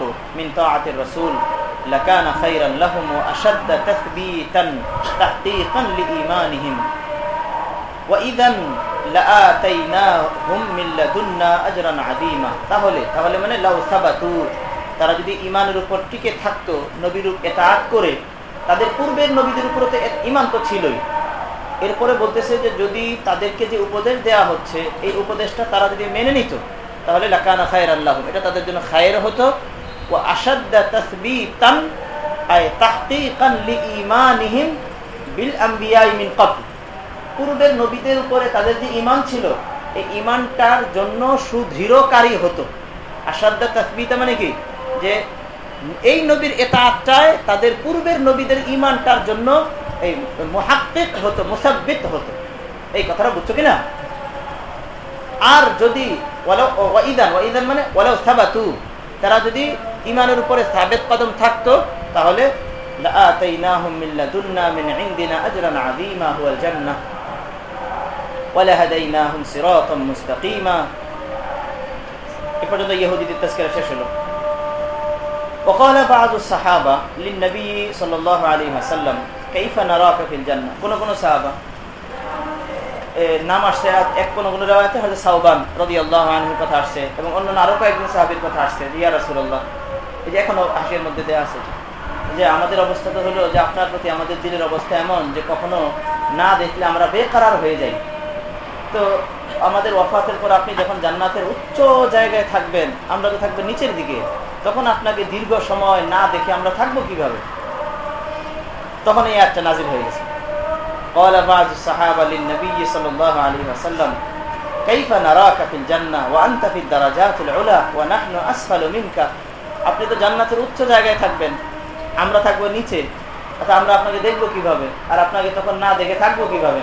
তাহলে মানে তারা যদি ঈমানের উপর টিকে থাকতো, নবীর ইতাআত করে, তাদের পূর্বের নবীদের উপর তো ঈমান তো ছিলই। এরপরে বলতেছে যে যদি তাদেরকে যে উপদেশ দেয়া হচ্ছে, এই উপদেশটা তারা যদি মেনে নিত, তাহলে লাকানা খায়ের আল্লাহ এটা তাদের জন্য খায়ের হতো। ও আসাদ্দা পূর্বের নবীদের উপরে তাদের যে ইমান ছিল, এই ইমানটার জন্য সুদৃঢ়কারী হতো। আসাদ্দা তাসবিতা মানে কি? যে এই নবীর এতাটায় তাদের পূর্বের নবীদের ইমানটার জন্য এই মহাক্কিক হতো মুসাব্বিত হতো এই কথাটা বুঝছো কিনা আর যদি ওয়াইদান ওয়াইদান মানে ওয়ালাউ সাবাতু তারা যদি ইমানের উপরে সাবেত কদম থাকতো তাহলে لآتيناهم من لدنا من عندنا أجرا عظيما هو الجنة ولهديناهم صراطا مستقيما এ পর্যন্ত ইহুদিদের তাস্কিরা শেষ হলো وقال بعض الصحابة للنبي صلى الله عليه وسلم কেইফা নারা কাফিল জান্না কোনো কোনো সাহাবা? নাম আসছে এক কোনো কোনো রেওয়াতে হয়তো সাউবান রবি আল্লাহ আনহির কথা আসছে এবং অন্যান্য আরও কয়েকজন সাহাবির কথা আসছে, রিয়া রাসুল্লাহ এই যে এখনও হাসির মধ্যে দেওয়া আছে। যে আমাদের অবস্থা তো হলো যে আপনার প্রতি আমাদের দিনের অবস্থা এমন যে কখনো না দেখলে আমরা বেকারার হয়ে যাই। তো আমাদের ওফাতের পর আপনি যখন জান্নাতের উচ্চ জায়গায় থাকবেন, আমরা তো থাকব নিচের দিকে, তখন আপনাকে দীর্ঘ সময় না দেখে আমরা থাকব কীভাবে? তখন এই একটা নাজির হয়ে গেছে قال بعض الصحابة للنبي صلى الله عليه وسلم كيف نراك في الجنة وأنت في الدرجات العلى ونحن أسفل منك আপনি তো জান্নাতের উচ্চ জায়গায় থাকবেন আমরা থাকবো নিচে আচ্ছা আমরা আপনাকে দেখবো কিভাবে আর আপনাকে তখন না দেখে থাকবো কিভাবে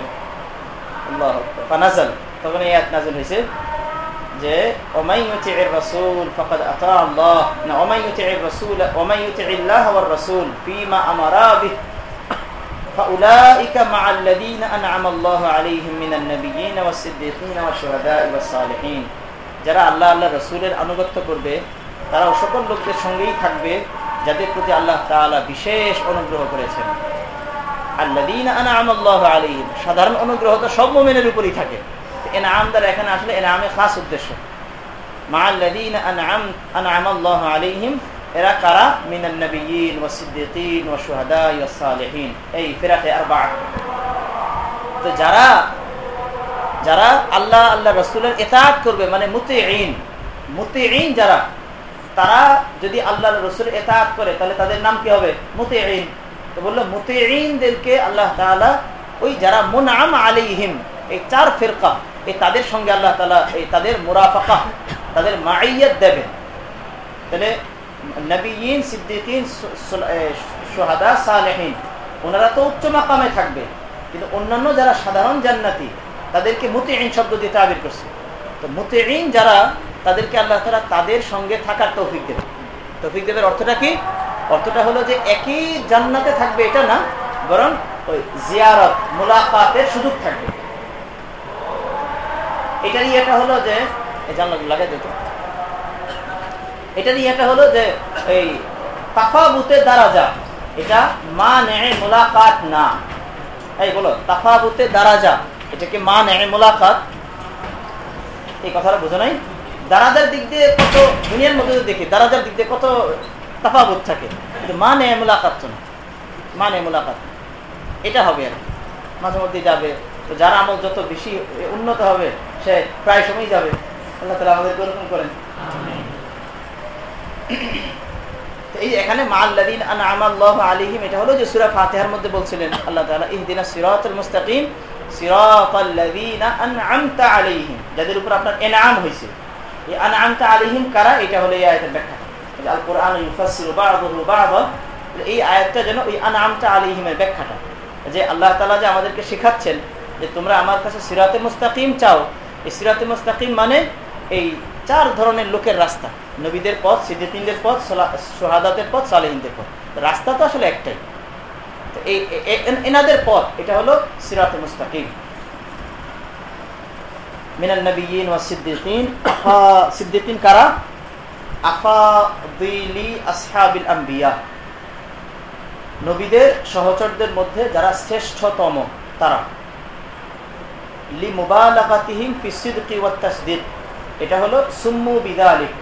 আল্লাহ ফানাজাল তখন এই এক নাজল হয়েছে যে ওমাই ইউতি'ir রাসূল ফাকাদ আতা আল্লাহ না ওমাই ইউতি'ir রাসূল ওমাই ইউতি'িল্লাহ ওয়ার রাসূল ফীমা আমারা বিহি فأولئك مع الذين أنعم الله عليهم من النبيين والصديقين والشهداء والصالحين যারা আল্লাহ আল্লাহ রসুলের আনুগত্য করবে তারা সকল লোকদের সঙ্গেই থাকবে যাদের প্রতি আল্লাহ তাআলা বিশেষ অনুগ্রহ করেছেন আল্লাদিন আনআম আল্লাহ আলাইহিম সাধারণ অনুগ্রহ তো সব মুমিনের উপরই থাকে এনাম দ্বারা এখানে আসলে এনামে খাস উদ্দেশ্য মা আল্লাদিন আনআম আনআম আল্লাহ আলাইহিম এরা কারা? মিনান শুহাদা ওয়া এই ফিরাতে আরবা। তো যারা যারা আল্লাহ আল্লাহ রাসূলের এতাত করবে মানে মুতিঈন মুতিঈন যারা, তারা যদি আল্লাহ রসুল ইতাআত করে, তাহলে তাদের নাম কি হবে? মুতিঈন। তো বলল, মুতিঈনদেরকে আল্লাহ তাআলা ওই যারা মুনআম আলাইহিম, এই চার ফেরকা, এই তাদের সঙ্গে আল্লাহ তালা এই তাদের মুরাফাকা তাদের মাইয়াত দেবেন। তাহলে নবীন, সিদ্দিকিন সোহাদা, সালেহীন। ওনারা তো উচ্চ মাকামে থাকবে। কিন্তু অন্যান্য যারা সাধারণ জান্নাতি, তাদেরকে মুতিহীন শব্দ দিয়ে তাবির করছে। তো মুতিহীন যারা, তাদেরকে আল্লাহ তারা তাদের সঙ্গে থাকার তৌফিক দেবে তৌফিক দেবের অর্থটা কি? অর্থটা হলো যে একই জান্নাতে থাকবে এটা না, বরং ওই জিয়ারত, মোলাকাতের সুযোগ থাকবে। এটারই এটা হলো যে জান্নাত লাগাই দিত এটা হলো যে, এই তাফাবুতে যা এটা মা নেয় মোলাকাত না। এই বলো তাফাবুতে দারাজা। এটাকে মা নেয় মোলাকাত? এই কথাটা বুঝো নাই? দারাজার দিক দিয়ে কত, দুনিয়ার মধ্যে দেখি, দারাজার দিক দিয়ে কত তাফাবুত থাকে। কিন্তু মা নেয় মোলাকাত না। মা নেয় মোলাকাত। এটা হবে আর মাঝে মধ্যে যাবে। তো যার আমল যত বেশি উন্নত হবে, সে প্রায় সময় যাবে। আল্লাহ তালা আমাদের করেন। এই এখানে মাল্লাদিন আনামাল্লাহ আলিহিম এটা হলো যে সুরা ফাতিহার মধ্যে বলছিলেন আল্লাহ তাআলা, ইহদিনা সিরাতাল মুস্তাকিম সিরাতাল্লাযিনা আনআমতা যাদের উপর আপনার এনাম হয়েছে। এই আনআমতা আলাইহিম কারা? এটা হলো এই আয়াতের ব্যাখ্যা। আল এই আয়াতটা যেন ওই আনআমতা আলাইহিমের ব্যাখ্যাটা, যে আল্লাহ তাআলা যে আমাদেরকে শেখাচ্ছেন যে তোমরা আমার কাছে সিরাতে মুস্তাকিম চাও। এই সিরাতে মুস্তাকিম মানে এই চার ধরনের লোকের রাস্তা। নবীদের পথ সিদ্দিকদের পথ সোহাদাতের পথ, সালেহিনদের পথ। রাস্তা তো আসলে একটাই। এই এনাদের পথ, এটা হলো সিরাত মুস্তাকিম। মিনাল নবীন ওয়া সিদ্দিকিন। আফা কারা? আম্বিয়া। নবীদের সহচরদের মধ্যে যারা শ্রেষ্ঠতম, তারা। লি মুবালাকাতিহিম ফি এটা হলো সুম্মু বিদালিক।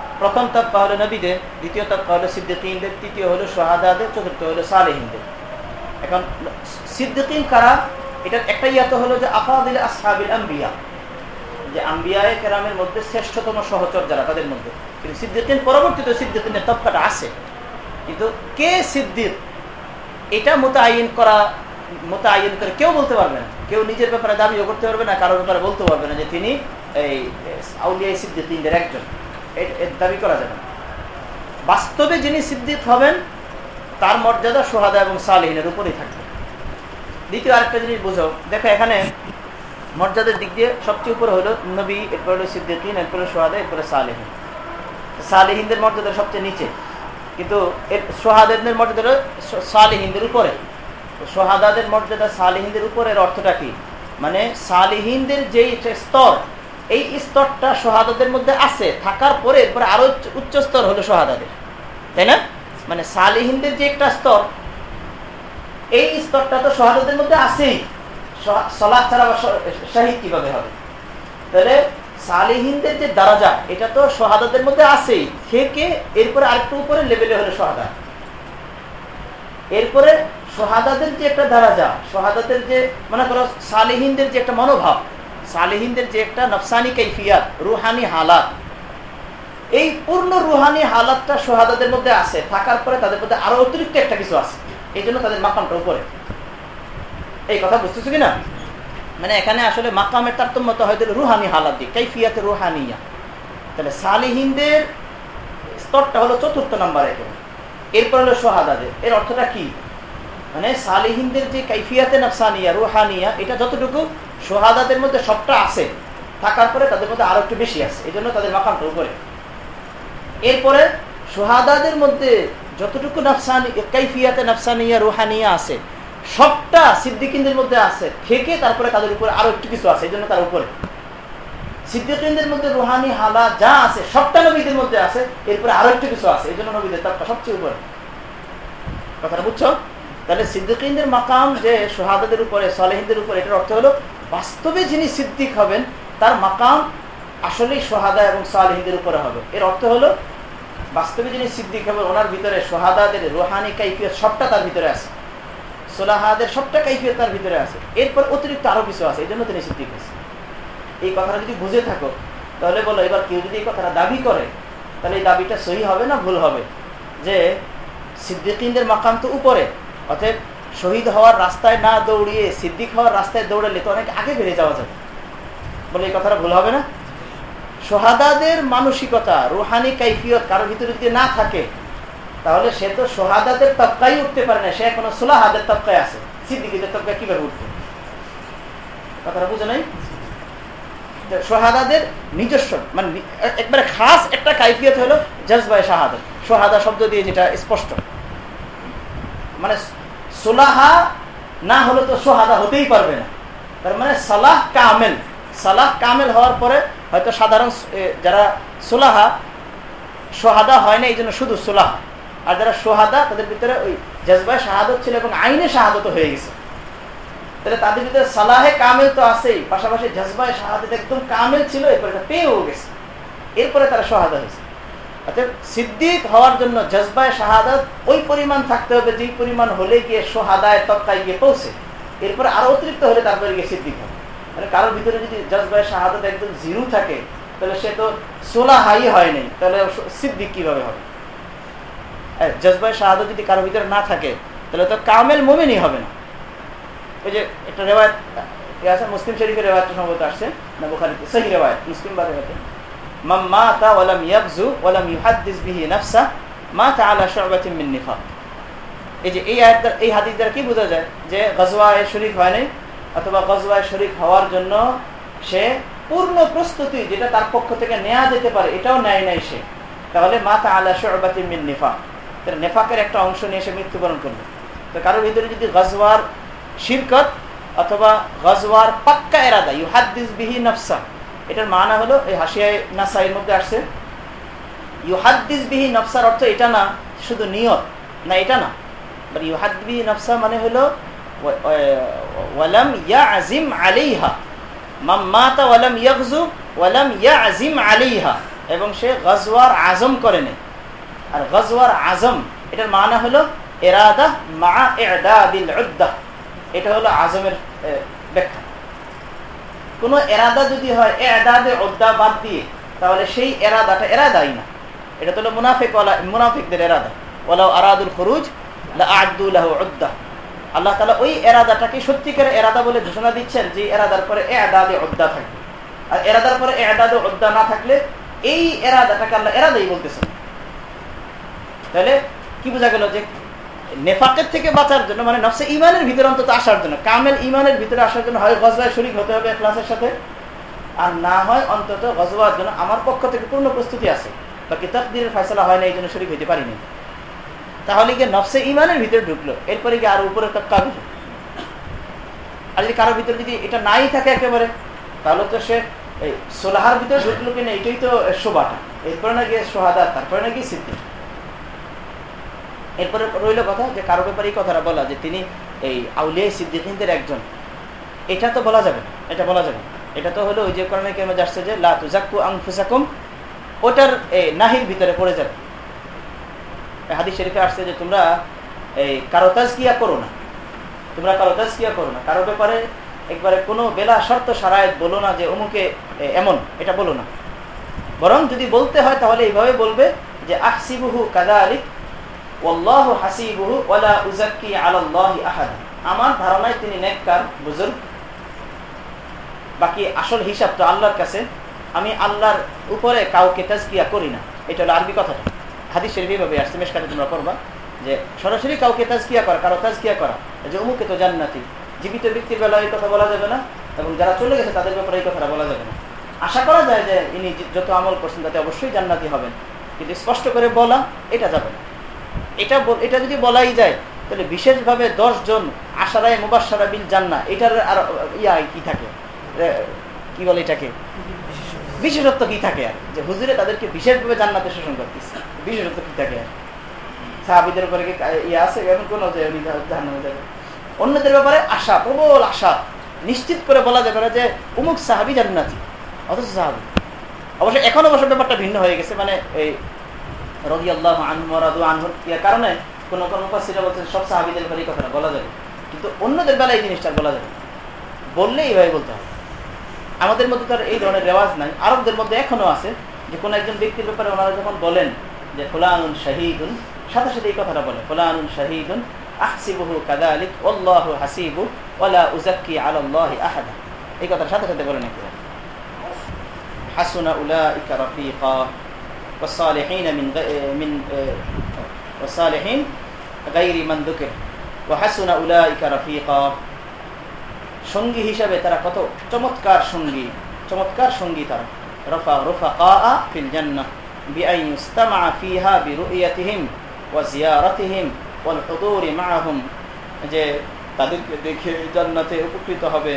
প্রথম তৎপা হলো নবীদের, দ্বিতীয় তৎপা হলো সিদ্দিকদের তৃতীয় হলো সোহাদাদের, চতুর্থ হলো সালেহিনদের। এখন সিদ্দিকিন কারা? এটার একটা ইয়াত হলো যে আফাদিল আসহাবিল আম্বিয়া। যে আম্বিয়ায় কেরামের মধ্যে শ্রেষ্ঠতম সহচর যারা, তাদের মধ্যে। কিন্তু সিদ্দিকিন, পরবর্তীতে সিদ্দিকিনের তৎকাটা আছে। কিন্তু কে সিদ্দিক? এটা মোতায়ন করা, মোতায়ন করে কেউ বলতে পারবে না। কেউ নিজের ব্যাপারে দাবিও করতে পারবে না, কারোর ব্যাপারে বলতে পারবে না যে তিনি এই আউলিয়া সিদ্দিকদের একজন। দাবি করা যাবে। বাস্তবে যিনি সিদ্দিক হবেন, তার মর্যাদা সোহাদা এবং সালহীনের উপরেই থাকবে। দ্বিতীয় আরেকটা জিনিস বুঝো দেখো, এখানে মর্যাদার দিক দিয়ে সবচেয়ে উপরে হলো নবী, এরপর হলো সিদ্দিকিন, এরপরে সোহাদা, এরপরে সালেহীন। সালেহিনদের মর্যাদা সবচেয়ে নিচে। কিন্তু এর সোহাদের মর্যাদা সালেহিনদের উপরে। সোহাদাদের মর্যাদা সালেহিনদের উপরের অর্থটা কি? মানে সালেহিনদের যেই স্তর এই স্তরটা সোহাদাদের মধ্যে আছে, থাকার পরে এরপরে আরও উচ্চ স্তর হলো সোহাদাদের তাই না? মানে সালিহিনদের যে একটা স্তর, এই স্তরটা তো সোহাদাদের মধ্যে আছেই। সলাদ ছাড়া শাহিদ কীভাবে হবে? তাহলে সালিহিনদের যে দারাজা, এটা তো সোহাদাদের মধ্যে আছেই। থেকে এরপরে আরেকটু উপরে লেভেলে হলো সোহাদা এরপরে সোহাদাদের যে একটা দারাজা সোহাদাদের যে মনে করো সালিহিনদের যে একটা মনোভাব সালেহিনদের যে একটা নফসানি কৈফিয়াত রুহানি হালাত। এই পূর্ণ রুহানি হালাতটা সোহাদাদের মধ্যে আছে, থাকার পরে তাদের মধ্যে আরও অতিরিক্ত একটা কিছু আছে। এই জন্য তাদের মাকামটা উপরে। এই কথা বুঝতেছো কিনা? মানে এখানে আসলে মাকামের তারতম্য তো হয়তো রুহানি হালাত দিক কৈফিয়াতে রুহানিয়া। তাহলে সালিহিনদের স্তরটা হলো চতুর্থ নাম্বার এরপর হলো সোহাদাদের এর অর্থটা কি? মানে সালিহিনদের যে কাইফিয়াতে নফসানিয়া, রুহানিয়া, এটা যতটুকু সোহাদাদের মধ্যে সবটা আছে, থাকার পরে তাদের মধ্যে আরও একটু বেশি আছে এই জন্য তাদের মাকামটা উপরে। এরপরে সোহাদাদের মধ্যে যতটুকু নফসানি, কাইফিয়াতে নফসানিয়া, রুহানিয়া আছে, সবটা সিদ্দিকিনদের মধ্যে আছে, থেকে তারপরে তাদের উপরে আরও একটু কিছু আছে এই জন্য তার উপরে। সিদ্দিকিনদের মধ্যে রুহানি হালা যা আছে, সবটা নবীদের মধ্যে আছে, এরপরে আরও একটু কিছু আছে এই জন্য নবীদের তারটা সবচেয়ে উপরে। কথাটা বুঝছ? তাহলে সিদ্দিকিনদের মাকাম যে সোহাদাদের উপরে, সালেহিনদের উপরে, এটার অর্থ হলো বাস্তবে যিনি সিদ্দিক হবেন, তার মাকাম আসলেই সোহাদা এবং সালেহিনদের উপরে হবে। এর অর্থ হলো বাস্তবে যিনি সিদ্দিক হবেন, ওনার ভিতরে সোহাদাদের রোহানি কাইফিয়ত সবটা তার ভিতরে আছে। সোলাহাদের সবটা কাইফিয়ত তার ভিতরে আছে। এরপর অতিরিক্ত আরও কিছু আছে এই জন্য তিনি সিদ্দিক হয়েছে এই কথাটা যদি বুঝে থাকো, তাহলে বলো, এবার কেউ যদি এই কথাটা দাবি করে, তাহলে এই দাবিটা সহি হবে না ভুল হবে? যে সিদ্দিকিনদের মাকাম তো উপরে অতএব শহীদ হওয়ার রাস্তায় না দৌড়িয়ে, সিদ্দিক হওয়ার রাস্তায় দৌড়ালে তো অনেক আগে বেড়ে যাওয়া যাবে। বলে এই কথাটা ভুল হবে না? সোহাদাদের মানসিকতা, রুহানি কাইফিয়ত কারোর ভিতরে যদি না থাকে, তাহলে সে তো সোহাদাদের তবকাই উঠতে পারে না। সে এখনও সোলাহাদের তবকায় আছে। সিদ্দিকিদের তবকায় কীভাবে উঠবে? কথাটা বুঝে নাই? সোহাদাদের নিজস্ব মানে একবারে খাস একটা কাইফিয়ত হলো জজবায় শাহাদত। সোহাদা শব্দ দিয়ে যেটা স্পষ্ট। মানে সোলাহা না হলে তো সোহাদা হতেই পারবে না। তার মানে সালাহ কামেল। সালাহ কামেল হওয়ার পরে হয়তো সাধারণ যারা সোলাহা, সোহাদা হয় না, এই জন্য শুধু সোলাহা। আর যারা সোহাদা, তাদের ভিতরে ওই জজবায় শাহাদত ছিল এবং আইনে শাহাদত হয়ে গেছে। তাহলে তাদের ভিতরে সালাহে কামেল তো আছেই, পাশাপাশি জজবায় শাহাদত একদম কামেল ছিল, এরপরে পেয়েও গেছে। এরপরে তারা সোহাদা হয়েছে। অর্থাৎ সিদ্দিক হওয়ার জন্য জজবায় শাহাদত ওই পরিমাণ থাকতে হবে, যেই পরিমাণ হলে গিয়ে সোহাদায় তক্কায় গিয়ে পৌঁছে। এরপরে আরও অতিরিক্ত হলে তারপরে গিয়ে সিদ্দিক হবে। মানে কারোর ভিতরে যদি জজবায় শাহাদত একদম জিরো থাকে, তাহলে সে তো সোলা হাই হয় নাই, তাহলে সিদ্দিক কীভাবে হবে? জজবায় শাহাদত যদি কারোর ভিতরে না থাকে, তাহলে তো কামেল মোমেনই হবে না। ওই যে একটা রেওয়ায়ত এ আছে? মুসলিম শরীফের রেওয়ায়তটা সম্ভবত আসছে, না বুখারিতে? সহি রেওয়ায়ত, মুসলিম বা রেওয়ায়তে মান মাতা ওয়ালাম ইয়াগজু ওয়ালাম ইউহাদ্দিস বিহি নাফসা মাতা আলা শু'বাতিন মিন নিফাক এই যে, এই আয়াত এই হাদিস দ্বারা কি বোঝা যায়? যে গজওয়ায় শরীক হয় নাই, অথবা গজওয়ায় শরীক হওয়ার জন্য সে পূর্ণ প্রস্তুতি যেটা তার পক্ষ থেকে নেওয়া যেতে পারে, এটাও নেয় নাই সে। তাহলে মাতা আলা শু'বাতিন মিন নিফাক তাহলে নেফাকের একটা অংশ নিয়ে সে মৃত্যুবরণ করল। তো কারোর ভিতরে যদি গজওয়ার শিরকত অথবা গজওয়ার পাক্কা এরাদা ইউ হাদিস বিহি নফসা এটার মানা হলো, এই হাসিয়ায় নাসাইয়ের মধ্যে আসছে। ইউ বিহি নফসার অর্থ এটা না, শুধু নিয়ত, না এটা না। বাট ইউ হাদ নফসা মানে হলো ওয়ালাম ইয়া আজিম আলিহা মাম্মাতা ওয়ালাম ইয়াগজু ওয়ালাম ইয়া আজিম আলিহা এবং সে গজওয়ার আজম করে নেই আর গজওয়ার আজম, এটার মানা হলো, এরাদা মা এদাদিল এটা হলো আজমের ব্যাখ্যা। কোন এরাদা যদি হয় এদাদে উদ্দা বাদ দিয়ে, তাহলে সেই এরাদাটা এরাদাই না। এটা তো মুনাফিক মুনাফিকদের এরাদা। ওলাও আরাদুল খরুজ আদুল্লাহ উদ্দা। আল্লাহ তালা ওই এরাদাটাকে সত্যিকার এরাদা বলে ঘোষণা দিচ্ছেন যে এরাদার পরে এদাদে অদ্দা থাকবে। আর এরাদার পরে এদাদে অদ্দা না থাকলে এই এরাদাটাকে আল্লাহ এরাদাই বলতেছেন। তাহলে কি বোঝা গেল যে নেফাকের থেকে বাঁচার জন্য মানে নফসে ইমানের ভিতরে অন্তত আসার জন্য, কামেল ইমানের ভিতরে আসার জন্য হয় গজবায় শরিক হতে হবে ক্লাসের সাথে, আর না হয় অন্তত গজবার জন্য আমার পক্ষ থেকে পূর্ণ প্রস্তুতি আছে। বা কিতাব দিনের হয় না, এই জন্য শরিক হইতে পারিনি। তাহলে গিয়ে নফসে ইমানের ভিতরে ঢুকলো, এরপরে গিয়ে আর উপরে তক্কা উঠল আর যদি কারোর ভিতরে যদি এটা নাই থাকে একেবারে, তাহলে তো সে এই সোলাহার ভিতরে ঢুকলো কিনা, এটাই তো শোভাটা। এরপরে না গিয়ে সোহাদা তারপরে না গিয়ে সিদ্ধি এরপরে রইল কথা যে কারও ব্যাপারে এই কথাটা বলা যে তিনি এই আউলিয়া সিদ্দিকদের একজন। এটা তো বলা যাবে এটা বলা যাবে এটা তো হলো ওই যে কারণে কেমন আসছে যে, লা তুজাক্কু আংফুসাকুম ওটার এই নাহির ভিতরে পড়ে যাবে। হাদিস শরীফে আসছে যে তোমরা এই কারও তাজকিয়া করো না। তোমরা কারও তাজকিয়া করো না। কারও ব্যাপারে একবারে কোনো বেলা শর্ত সারায়ত বলো না যে অমুকে এমন, এটা বলো না। বরং যদি বলতে হয় তাহলে এইভাবে বলবে যে, আহসিবুহু কাদা আলিক আমার ধারণায় তিনি নেককার, বুজুর্গ। বাকি আসল হিসাব তো আল্লাহর কাছে। আমি আল্লাহর উপরে কাউকে তাজকিয়া করি না। এটা হলো আরবি কথাটা। হাদিস আসছে তোমরা করবা যে সরাসরি কাউকে তাজকিয়া করা, কারও তাজকিয়া করা যে অমুকে তো জান্নাতি। জীবিত ব্যক্তির বেলায় এই কথা বলা যাবে না, এবং যারা চলে গেছে তাদের ব্যাপারে এই কথাটা বলা যাবে না। আশা করা যায় যে ইনি যত আমল করছেন তাতে অবশ্যই জান্নাতি হবেন। কিন্তু স্পষ্ট করে বলা, এটা যাবে না। এটা এটা যদি বলাই যায়, তাহলে বিশেষভাবে দশ জন আশারায় মুবাসারা বিল জান্না এটার আর, ইয়া কি থাকে? কি বলে এটাকে? বিশেষত্ব কি থাকে আর? যে হুজুরে তাদেরকে বিশেষভাবে জান্নাতে শোষণ করতেছে। বিশেষত্ব কি থাকে আর? সাহাবিদের উপরে কি ইয়ে আছে? এমন কোনো যে উনি যাবে অন্যদের ব্যাপারে আশা, প্রবল আশা। নিশ্চিত করে বলা যাবে না যে উমুক সাহাবি জান্নাতি, অথচ সাহাবি। অবশ্য এখন অবশ্য ব্যাপারটা ভিন্ন হয়ে গেছে মানে এই রবি আল্লাহ আনহরাদু আনহর কারণে কোনো কোনো মুফাসসিররা বলছেন সব সাহাবিদের ব্যাপারে কথাটা বলা যাবে। কিন্তু অন্যদের বেলায় এই জিনিসটা বলা যাবে। বললে এইভাবে বলতে হবে। আমাদের মধ্যে তো আর এই ধরনের রেওয়াজ নাই। আরবদের মধ্যে এখনও আছে যে কোনো একজন ব্যক্তির ব্যাপারে ওনারা যখন বলেন যে ফুলানুন শাহিদুন সাথে সাথে এই কথাটা বলে, ফুলানুন শাহিদুন আহসিবুহু কাদালিক আল্লাহু হাসিবু, ওয়ালা উজাক্কি আলাল্লাহি আহাদা এই কথার সাথে সাথে বলেন একেবারে হাসুনা উলাইকা রাফিকা والصالحين من غ- من آه، والصالحين غير من ذكر وحسن أولئك رفيقا সঙ্গী হিসাবে তারা কত চমৎকার সঙ্গী চমৎকার সঙ্গী তারা রফা রফাকা ফিল জান্নাহ বিআই ইস্তামা ফিহা বিরুইয়াতিহিম ওয়া জিয়ারাতিহিম ওয়াল হুদুরি মাআহুম যে তাদেরকে দেখে জান্নাতে উপকৃত হবে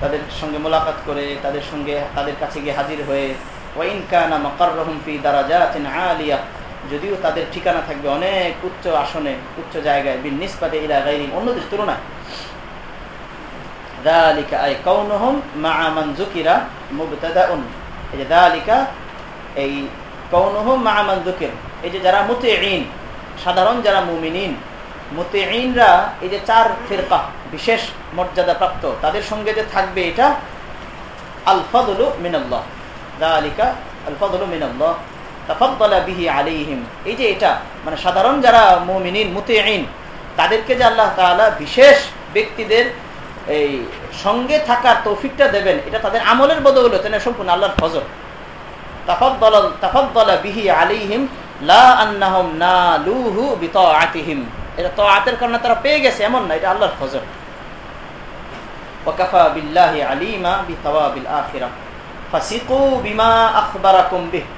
তাদের সঙ্গে মোলাকাত করে তাদের সঙ্গে তাদের কাছে গিয়ে হাজির হয়ে আলিয়া, যদিও তাদের ঠিকানা থাকবে অনেক উচ্চ আসনে, উচ্চ জায়গায়, বিন নিসপাতে ইলা অন্যদের তুলনায়। দালিকা আই কৌনহম জুকিরা এই জুকির এই যে যারা মুতিঈন, সাধারণ যারা মুতিঈনরা এই যে চার বিশেষ মর্যাদা প্রাপ্ত তাদের সঙ্গে যে থাকবে এটা আল ফদলু মিনাল্লাহ। দালিকা আল মিনাল্লাহ। তাফাদ্দালা বিহি আলাইহিম। এই যে এটা মানে সাধারণ যারা তাদেরকে যে আল্লাহ তাআলা বিশেষ ব্যক্তিদের এই সঙ্গে থাকার তৌফিকটা দেবেন, এটা তাদের আমলের বদৌলতে না সম্পূর্ণ আল্লাহর তাফাদ্দালা বিহি আলাইহিম, লা এটা তারা পেয়ে গেছে, এমন না, এটা আল্লাহর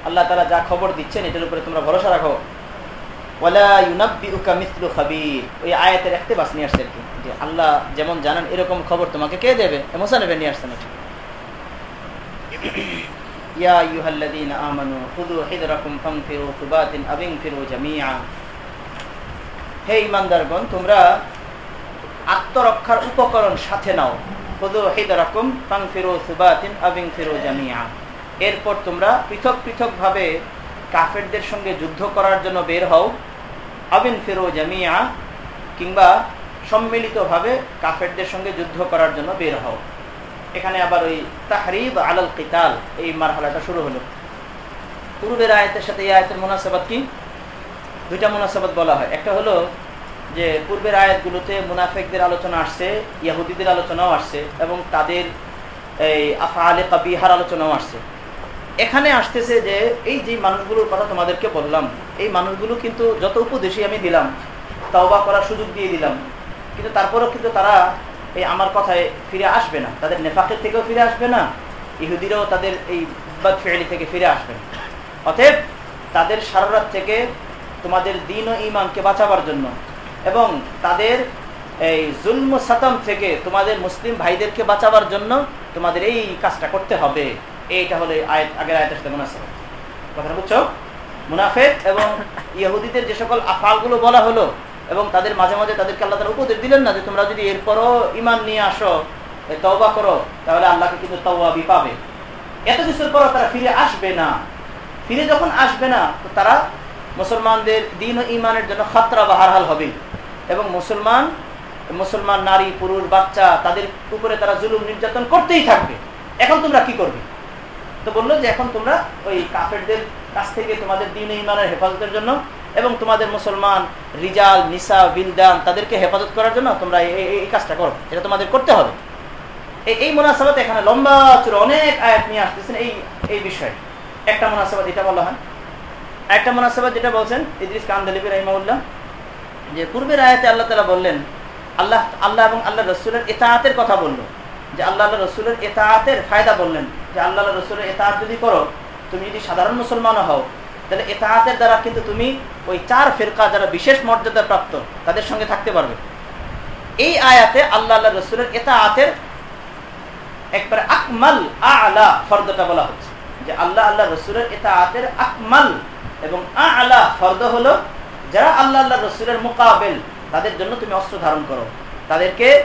আল্লাহ যা খবর দিচ্ছেন, এটার উপরে তোমরা ভরসা রাখো। আল্লাহ যেমন এরকম খবর তোমাকে কে দেবে? ইয়া জামিআ। হে ঈমানদারগণ, তোমরা আত্মরক্ষার উপকরণ সাথে নাও। এরপর তোমরা পৃথক পৃথক ভাবে কাফেরদের সঙ্গে যুদ্ধ করার জন্য বের হও আবিন ফিরো জামিয়া কিংবা সম্মিলিতভাবে কাফেরদের সঙ্গে যুদ্ধ করার জন্য বের হও। এখানে আবার ওই তাহরিব আলাল কিতাল, এই মারহালাটা শুরু হলো। পূর্বের আয়তের সাথে এই আয়তের মোনাসাবাদ কি? দুইটা মোনাসাবাদ বলা হয়। একটা হলো যে পূর্বের আয়াতগুলোতে মুনাফেকদের আলোচনা আসছে, ইয়াহুদিদের আলোচনাও আসছে এবং তাদের এই আফা আলে কাবিহার আলোচনাও আসছে। এখানে আসতেছে যে এই যে মানুষগুলোর কথা তোমাদেরকে বললাম, এই মানুষগুলো কিন্তু যত উপদেশই আমি দিলাম, তাওবা করার সুযোগ দিয়ে দিলাম, কিন্তু তারপরেও কিন্তু তারা এই আমার কথায় ফিরে আসবে না। তাদের নেফাকের থেকেও ফিরে আসবে না, ইহুদিরাও তাদের এই বাদ থেকে ফিরে আসবে না। অতএব তাদের সারারাত থেকে তোমাদের দিন ও ইমানকে বাঁচাবার জন্য এবং তাদের এই জুলম সাতাম থেকে তোমাদের মুসলিম ভাইদেরকে বাঁচাবার জন্য তোমাদের এই কাজটা করতে হবে। এইটা হলে আয়াত, আগের আয়াতের সাথে মুনাফেক। কথাটা বুঝছ? মুনাফেক এবং ইহুদিদের যে সকল আফালগুলো বলা হলো এবং তাদের মাঝে মাঝে তাদেরকে আল্লাহ তারা উপদেশ দিলেন না যে তোমরা যদি এরপরও ইমান নিয়ে আসো তওবা করো, তাহলে আল্লাহকে কিন্তু তওয়াবি পাবে। এত কিছুর পরও তারা ফিরে আসবে না। ফিরে যখন আসবে না, তো তারা মুসলমানদের দিন ও ইমানের জন্য খাতরা বা হারহাল হবে। এবং মুসলমান মুসলমান নারী, পুরুষ, বাচ্চা, তাদের উপরে তারা জুলুম নির্যাতন করতেই থাকবে। এখন তোমরা কি করবে? তো বলল যে এখন তোমরা ওই কাফেরদের কাছ থেকে তোমাদের দিন ইমানের হেফাজতের জন্য এবং তোমাদের মুসলমান, রিজাল, নিসা, বিলদান তাদেরকে হেফাজত করার জন্য তোমরা এই কাজটা করো। এটা তোমাদের করতে হবে। এই মোনাসাবাদ এখানে লম্বা চুরে অনেক আয়াত নিয়ে আসতেছেন এই এই বিষয়ে। একটা মোনাসাবাদ এটা বলা হয়। একটা মোনাসাবাদ যেটা বলছেন ইদ্রিস কান্দালিবি রহিমাউল্লাহ যে পূর্বের আয়াতে আল্লাহ তালা বললেন, আল্লাহ আল্লাহ এবং আল্লাহ রসুলের এতাহাতের কথা বলল। যে আল্লাহ আল্লাহ রসুলের এতাহাতের ফায়দা বললেন, যে আল্লাহ রসুলের এতাহাত যদি করো, তুমি যদি সাধারণ মুসলমানও হও, তাহলে এতাহাতের দ্বারা কিন্তু তুমি ওই চার ফেরকা যারা বিশেষ মর্যাদা প্রাপ্ত তাদের সঙ্গে থাকতে পারবে। এই আয়াতে আল্লাহ আল্লাহ রসুলের এতাহাতের একবারে আকমাল আলা ফর্দটা বলা হচ্ছে। যে আল্লাহ আল্লাহ রসুলের এতাহাতের আকমাল এবং আলা ফর্দ হলো যারা আল্লাহ আল্লাহ রসুলের মোকাবেল, তাদের জন্য তুমি অস্ত্র ধারণ করো। তাদেরকে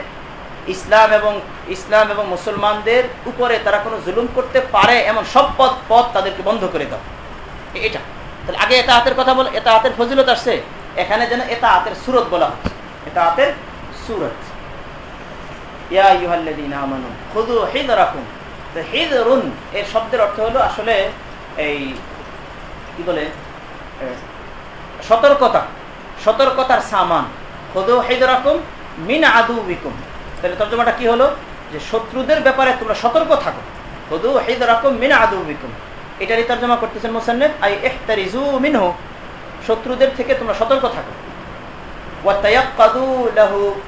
ইসলাম এবং ইসলাম এবং মুসলমানদের উপরে তারা কোনো জুলুম করতে পারে এমন সব পথ পথ তাদেরকে বন্ধ করে দাও। এটা। তাহলে আগে এটা হাতের কথা বলে এটা হাতের ফজিলত আসছে। এখানে যেন এটা হাতের সুরত বলা হচ্ছে। এটা হাতের সুরত এর শব্দের অর্থ হলো আসলে এই, কি বলে সতর্কতা, সতর্কতার সামান। হিদ রকম মিন আদু বিকুম তাহলে তর্জমাটা কি হলো? যে শত্রুদের ব্যাপারে তোমরা সতর্ক থাকো। হদু হিদ রকম মিনা আদু বিকুম এটারই তর্জমা করতেছেন মোসান্নেফ, আই এখতারিজু মিনহু। শত্রুদের থেকে তোমরা সতর্ক থাকো।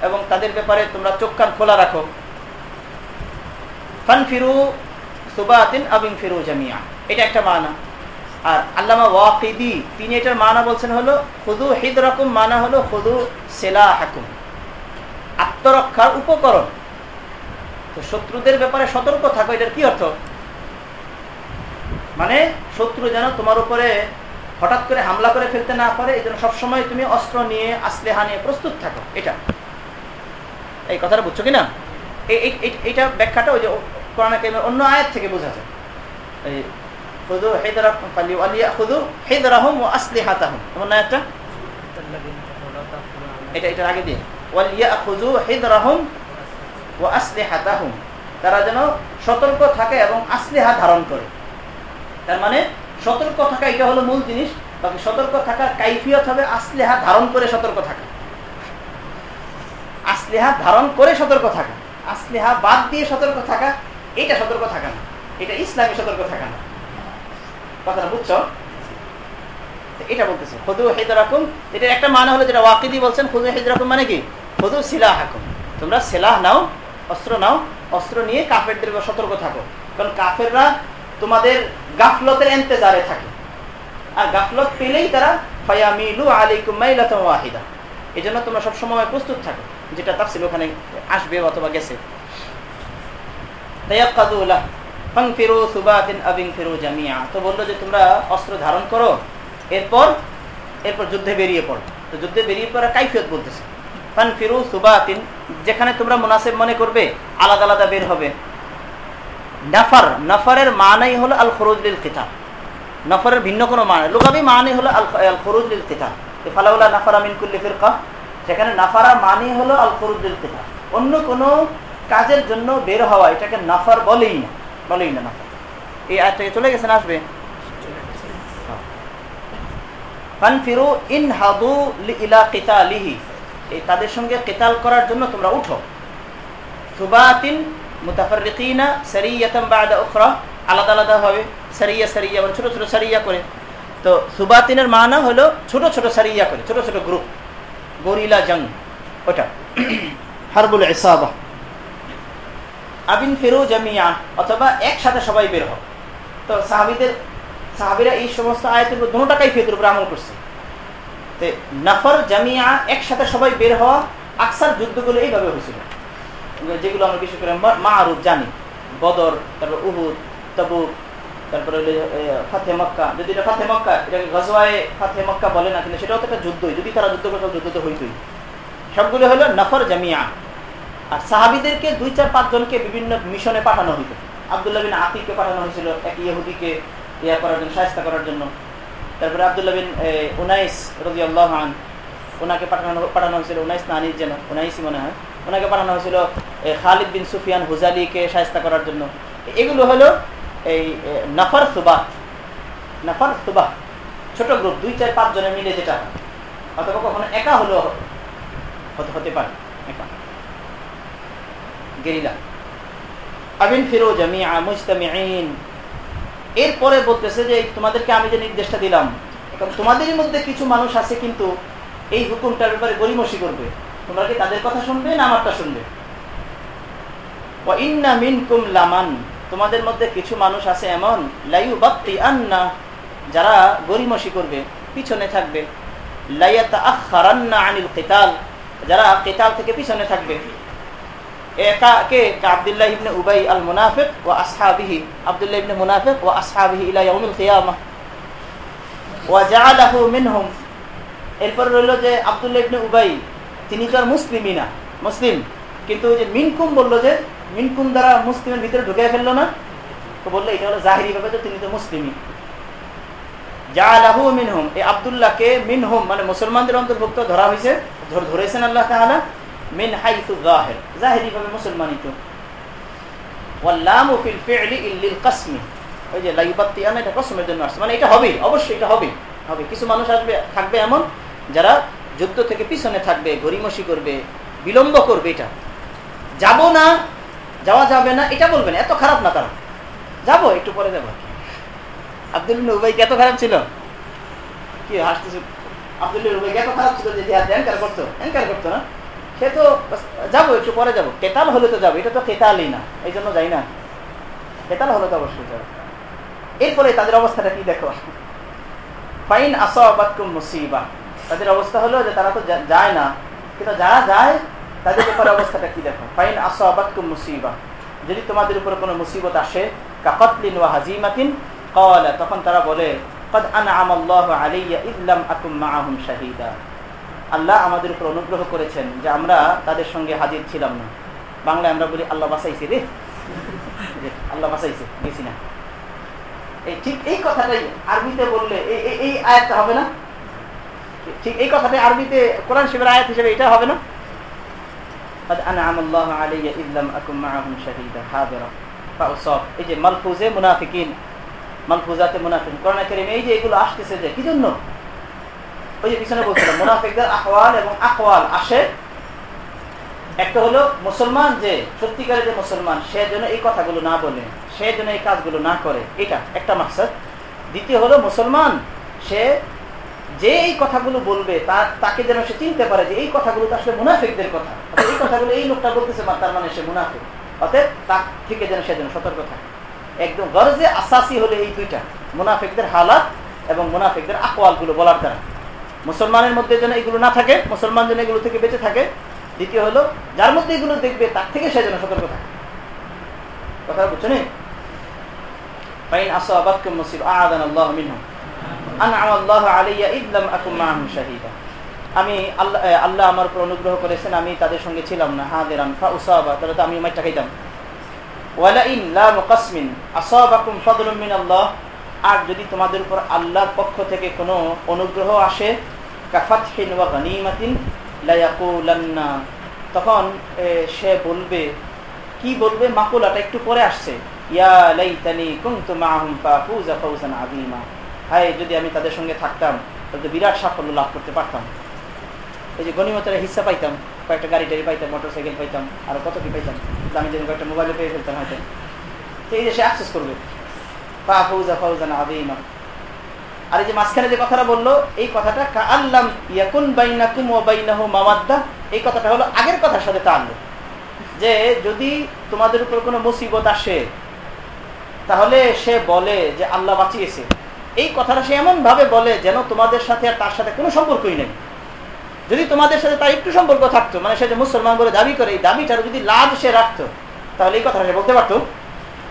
এবং তাদের ব্যাপারে তোমরা চোখ কান খোলা রাখো। ফান ফিরু সুবাতিন আবিন ফিরু জামিয়া এটা একটা মানা। আর আল্লামা ওয়াকিদি, তিনি এটার মানা বলছেন হলো খুদু হিদ রকম মানা হলো খুদু সেলা হাকুম আত্মরক্ষার উপকরণ। তো শত্রুদের ব্যাপারে সতর্ক থাকো, এটার কি অর্থ? মানে শত্রু যেন তোমার উপরে হঠাৎ করে হামলা করে ফেলতে না পারে, এই জন্য সবসময় তুমি অস্ত্র নিয়ে, আসলেহা নিয়ে প্রস্তুত থাকো, এটা। এই কথাটা বুঝছ কিনা? এইটা ব্যাখ্যাটা ওই যে কোরআন অন্য আয়াত থেকে বোঝা যায়। ও এটা তারা যেন সতর্ক থাকে এবং আসলিহা ধারণ করে। তার মানে সতর্ক থাকা এটা হলো মূল জিনিস। বাকি সতর্ক থাকার কাইফিয়ত হবে আসলেহা ধারণ করে সতর্ক থাকা। আসলেহা ধারণ করে সতর্ক থাকা। আসলেহা বাদ দিয়ে সতর্ক থাকা, এটা সতর্ক থাকা না। এটা ইসলামী সতর্ক থাকা না। কথাটা বুঝছ? এটা বলতেছে হেদরাকুম এটার একটা মানে হলো যেটা ওয়াকিদি বলছেন হেদরাকুম মানে কি? তোমরা সেলাহ নাও, অস্ত্র নাও, অস্ত্র নিয়ে কাফেরদের সতর্ক থাকো, কারণ কাফেররা তোমাদের গাফলতের এন্তেজারে থাকে। আর গাফলত পেলেই তারা, ফায়ামিলু আলাইকুম ওয়াহিদা এই জন্য তোমরা সবসময় প্রস্তুত থাকো, যেটা তাফসিল ওখানে আসবে অথবা গেছে। তো বলল যে, তোমরা অস্ত্র ধারণ করো, এরপর এরপর যুদ্ধে বেরিয়ে পড়ো। তো যুদ্ধে বেরিয়ে পড়া কাইফিয়ত বলতেছে। ফান ফিরু যেখানে তোমরা মুনাসেব মনে করবে, আলাদা আলাদা বের হবে। নাফার, নাফারের হলো আল কিতাব। নফরের ভিন্ন কোনো মানে লোকাবি মানে হলো আল আল খরুজলিল কিতাব। ফালাউলা নাফারা ফিরকা। সেখানে নাফারা মানে হলো আল খরুজলিল কিতাব। অন্য কোনো কাজের জন্য বের হওয়া, এটাকে নাফার বলেই না। বলেই না এই আয়টাকে চলে আসবে ইলা কিতালিহি এই তাদের সঙ্গে কেতাল করার জন্য তোমরা উঠো সুবাতিন উখরা আলাদা আলাদা সারিয়া সারিয়া মানে ছোট ছোট করে তো সুবাতিনের হলো ছোট ছোট করে ছোট ছোট গ্রুপ গরিলা জং ওটা হারবুল আবিন ফেরু জামিয়া, অথবা একসাথে সবাই বের হোক তো সাহাবিদের, সাহাবিরা এই সমস্ত আয়তের উপর দুটো টাকাই ফেতুর উপর আমল করছে। নাফর, জামিয়া একসাথে সবাই বের হওয়া আকসার যুদ্ধগুলো এইভাবে হয়েছিল। যেগুলো আমরা বিশেষ করে মা আরুফ জানি। বদর, তারপর উহুদ, তবুক, তারপরে ফাতে মক্কা। যদি এটা ফাতে মক্কা, এটাকে গজওয়ায় ফাতে মক্কা বলে না, কিন্তু সেটাও তো একটা যুদ্ধই। যদি তারা যুদ্ধ করতো যুদ্ধ তো হইতই। সবগুলো হলো নফর, জামিয়া। আর সাহাবিদেরকে দুই চার পাঁচ জনকে বিভিন্ন মিশনে পাঠানো হইত আবদুল্লাহ বিন আতিককে পাঠানো হয়েছিল এক ইহুদিকে ইয়া করার জন্য সাহস্তা করার জন্য। তারপরে আবদুল্লাহ বিন উনাইস রবি আল্লাহ ওনাকে পাঠানো পাঠানো হয়েছিল, উনাইস নানির যেন, উনাইসই মনে হয়। ওনাকে পাঠানো হয়েছিল খালিদ বিন সুফিয়ান হুজালিকে সাহস্তা করার জন্য। এগুলো হলো, এই নাফার সুবাহ। নাফার সুবাহ। ছোট গ্রুপ, দুই চার পাঁচ জনে মিলে যেটা অথবা কখনো একা হলো হতে হতে পারে, একা। গেরিলা। আবিন ফিরোজ মুস্তামিন এরপরে বলতেছে যে, তোমাদেরকে আমি যে নির্দেশটা দিলাম এখন তোমাদেরই মধ্যে কিছু মানুষ আছে কিন্তু এই হুকুমটার ব্যাপারে গরিমসি করবে। তোমরা কি তাদের কথা শুনবে না আমারটা শুনবে? লামান। তোমাদের মধ্যে কিছু মানুষ আছে এমন লাইউ বাপ্তি আন্না যারা গরিমসি করবে, পিছনে থাকবে। লাইয়াত আনিল কেতাল, যারা কেতাল থেকে পিছনে থাকবে। কে আব্দুল্লাহ ইবনে উবাই আল মুনাফিক ও আসহাবিহি, আব্দুল্লাহ ইবনে ও আসহাবিহি ওয়া জাআলাহু মিনহুম। এরপর রইল যে আব্দুল্লাহ ইবনে উবাই, তিনি তো আর মুসলিম। কিন্তু যে মিনকুম বলল যে, মিনকুম দ্বারা মুসলিমের ভিতরে ঢুকে ফেলল না? তো বলল, এটা হলো জাহিরি ভাবে যে তিনি তো মুসলিমই। জাআলাহু মিনহুম, এই আব্দুল্লাহকে মিনহুম মানে মুসলমানদের অন্তর্ভুক্ত ধরা হয়েছে ধরেছেন আল্লাহ তাআলা। মিন জাহিরি ভাবে ফিল ইল্লিল ওই যে এটা কসমের জন্য আসছে। মানে এটা অবশ্যই এটা হবে। কিছু মানুষ আসবে, থাকবে এমন, যারা যুদ্ধ থেকে পিছনে থাকবে গরিমসি করবে, বিলম্ব করবে এটা। যাব না, যাওয়া যাবে না, এটা বলবে না। এত খারাপ না তারা। যাব, একটু পরে যাব। আব্দুল উবাই এত খারাপ ছিল? কি, হাসতেছে। আব্দুল উবাই এত খারাপ ছিল যে করতো? অ্যাঙ্কার করতো না? সে তো যাব একটু পরে যাব। কেতাল হলে তো যাব, এটা তো কেতালই না, এই জন্য যাই না। কেতাল হলে তো অবশ্যই যাব। এরপরে তাদের অবস্থাটা কি দেখো? ফাইন আসাবাতকুম মুসিবা। তাদের অবস্থা হলো যে তারা তো যায় না, কিন্তু যারা যায়, তাদের ব্যাপারে অবস্থাটা কি দেখো? ফাইন আসাবাতকুম মুসিবা। যদি তোমাদের উপর কোনো মুসিবত আসে, কাকতলিন ওয়া হাজিমাতিন কওয়ালা তখন তারা বলে, কদ আনআম আল্লাহু আলাইয়া ইল্লাম আকুম মাআহুম শাহীদা। আল্লাহ আমাদের উপর অনুগ্রহ করেছেন যে আমরা তাদের সঙ্গে হাজির ছিলাম না। বাংলায় আমরা বলি, আল্লাহ বাসাইছি রে। আল্লাহ বাসাইছে গেছি না। এই ঠিক এই কথাটাই আরবিতে বললে, এই আয়াতটা হবে না? ঠিক এই কথাটাই আরবিতে, কোরআন শিবের আয়াত হিসেবে এটা হবে না? এই যে মালফুজে মুনাফিকিন, মালফুজাতে মুনাফিক করোনা এই যে এগুলো আসতেছে যে, কি জন্য? ওই যে পিছনে বলছিলাম, মুনাফিকদের আহওয়াল এবং আসে। একটা হলো মুসলমান যে যে মুসলমান, সে যেন এই কথাগুলো না বলে, সে যেন এই কাজগুলো না করে, এটা একটা মাকসাদ। দ্বিতীয় হলো মুসলমান, সে যে এই কথাগুলো বলবে তাকে যেন সে চিনতে পারে যে এই কথাগুলো তো আসলে মুনাফিকদের কথা। এই কথাগুলো এই লোকটা বলতেছে তার মানে সে মুনাফিক। অতএব তার থেকে যেন সে যেন সতর্ক থাকে। একদম গরজে আসাসি হলে এই দুইটা, মুনাফিকদের হালাত এবং মুনাফিকদের আকওয়ালগুলো বলার দ্বারা। মুসলমানের মধ্যে যেন এগুলো না থাকে, মুসলমান যেন এগুলো থেকে বেঁচে থাকে। দ্বিতীয় হলো, যার মধ্যে এগুলো দেখবে, তার থেকে সে যেন সতর্ক থাকে। কথা বুঝছ আমি আল্লাহ আমার করেছেন, আমি তাদের সঙ্গে ছিলাম না। হা দেরাম ফা উসাবা তাহলে তো আমি খাইতাম। আর যদি তোমাদের উপর আল্লাহর পক্ষ থেকে কোনো অনুগ্রহ আসে তখন সে বলবে, কি বলবে? মাকুলাটা একটু পরে আসছে। ইয়া হায়, যদি আমি তাদের সঙ্গে থাকতাম তাহলে বিরাট সাফল্য লাভ করতে পারতাম। এই যে গণিমতের হিসা পাইতাম, কয়েকটা গাড়ি টাড়ি পাইতাম মোটর সাইকেল পাইতাম, আরও কত কি পাইতাম? আমি যেন কয়েকটা মোবাইলে পেয়ে ফেলতাম হয়তো। তো এই সে অ্যাক্সেস করবে। আর এই যে মাঝখানে যে কথাটা বলল, এই কথাটা আল্লাম ইয়াকুন বাইনাকুম ও এই কথাটা হলো আগের কথার সাথে যে যদি তোমাদের উপর কোনো মুসিবত আসে, তাহলে সে বলে যে আল্লাহ বাঁচিয়েছে। এই কথাটা সে এমন ভাবে বলে যেন তোমাদের সাথে আর তার সাথে কোনো সম্পর্কই নেই। যদি তোমাদের সাথে তার একটু সম্পর্ক থাকতো মানে সে যে মুসলমান বলে দাবি করে, এই দাবিটার যদি লাভ সে রাখতো, তাহলে এই কথাটা সে বলতে পারতো।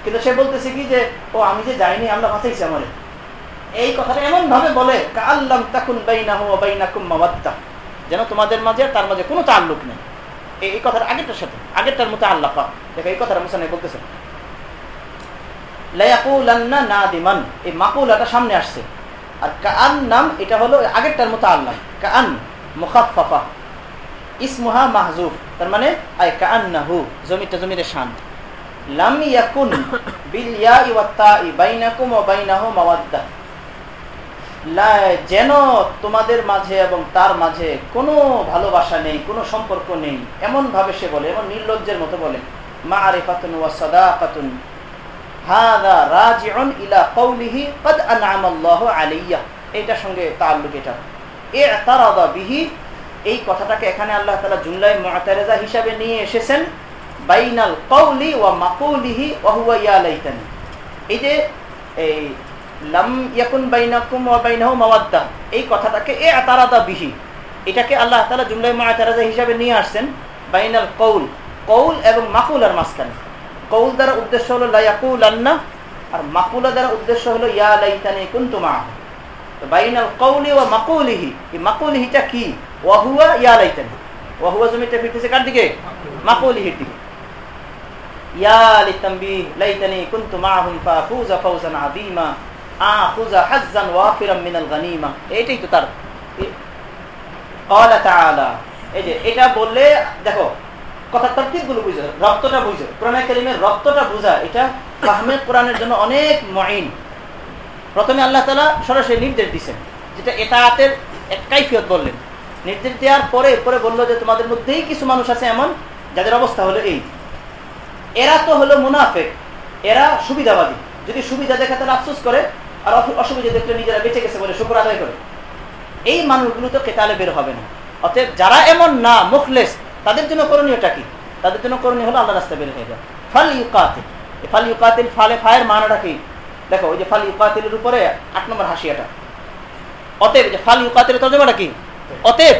কিন্তু সে বলতেছে কি যে, ও, আমি যে যাইনি, আল্লাহ বাঁচাইছি আমার। এই কথাটা এমন ভাবে বলে তাকুন মাওয়াত্তা। যেন তোমাদের মাঝে তার মাঝে কোনো তাল্লুক নেই। এই কথার আগেরটার সাথে, আগেরটার মতো আল্লাহ দেখো, এই কথাটা মুসানি বলতেছে নাম আল্লাহ। তার মানে আই জমিটা লাম ইয়াকুন বিল ইয়া বাইনাকুম ওয়া বাইনাহু মাওয়াদ্দা। যেন তোমাদের মাঝে এবং তার মাঝে কোনো ভালোবাসা নেই, কোনো সম্পর্ক নেই এমন ভাবে সে বলে, এমন নির্লজ্জের মতো বলে মা ওয়া সাদাকাতুন। হাদা রাজিউন ইলা কওলিহি কদ আলাইয়া। এটা সঙ্গে তাআল্লুক এটা। ইতারাদা বিহি, এই কথাটাকে এখানে আল্লাহ তাআলা জুমলায় মুতারিজা হিসাবে নিয়ে এসেছেন। বাইনাল কওলি ওয়া মাকুলিহি ইয়া লাইতানি। এই যে, এই লাম ইয়াকুন বাইনাকুম ওয়া বাইনাহু মাওয়াদ্দা, এই কথাটাকে ইতারাদা বিহি। এটাকে আল্লাহ তাআলা জুমলায়ে মুআতারিজা হিসাবে নিয়ে আসছেন, বাইনাল কওল। কওল এবং মাকুলার মাঝখানে। কৌল দ্বারা উদ্দেশ্য হলো লাইয়াকুল আন্না আর মাকুলা দ্বারা উদ্দেশ্য হলো ইয়া লাইতানি কুনতু তো বাইনাল কওলি ওয়া মাকুলিহি, এই মাকুলিহিটা কি? ওয়া হুয়া ইয়া লাইতানি। ওয়া হুয়া জমিতে ফিরতেছে কার দিকে? মাকুলিহির দিকে। অনেক মহিন প্রথমে আল্লাহ তালা সরাসরি নির্দেশ দিচ্ছেন যেটা এটা আতের এক কাইফিয়ত বললেন। নির্দেশ দেওয়ার পরে পরে বলল যে তোমাদের মধ্যেই কিছু মানুষ আছে এমন, যাদের অবস্থা হলো এই। এরা তো হলো মুনাফেক। এরা সুবিধাবাদী। যদি সুবিধা দেখে তাহলে আফসোস করে, আর অসুবিধা দেখলে নিজেরা বেঁচে গেছে বলে শুক্র আদায় করে। এই মানুষগুলো তো কেতালে বের হবে না। অতএব যারা এমন না, মুখলেস, তাদের জন্য করণীয়টা কি? তাদের জন্য করণীয় হলো আল্লাহ রাস্তা বের হয়ে যায় ফাল ইউকাতিল ফাল ইউকাতিল ফালে ফায়ের মানাটা কি? দেখো, ওই যে ফাল ইউকাতিলের উপরে আট নম্বর হাসিয়াটা। অতএব যে ফাল ইউকাতিলের তর্জমাটা কি? অতএব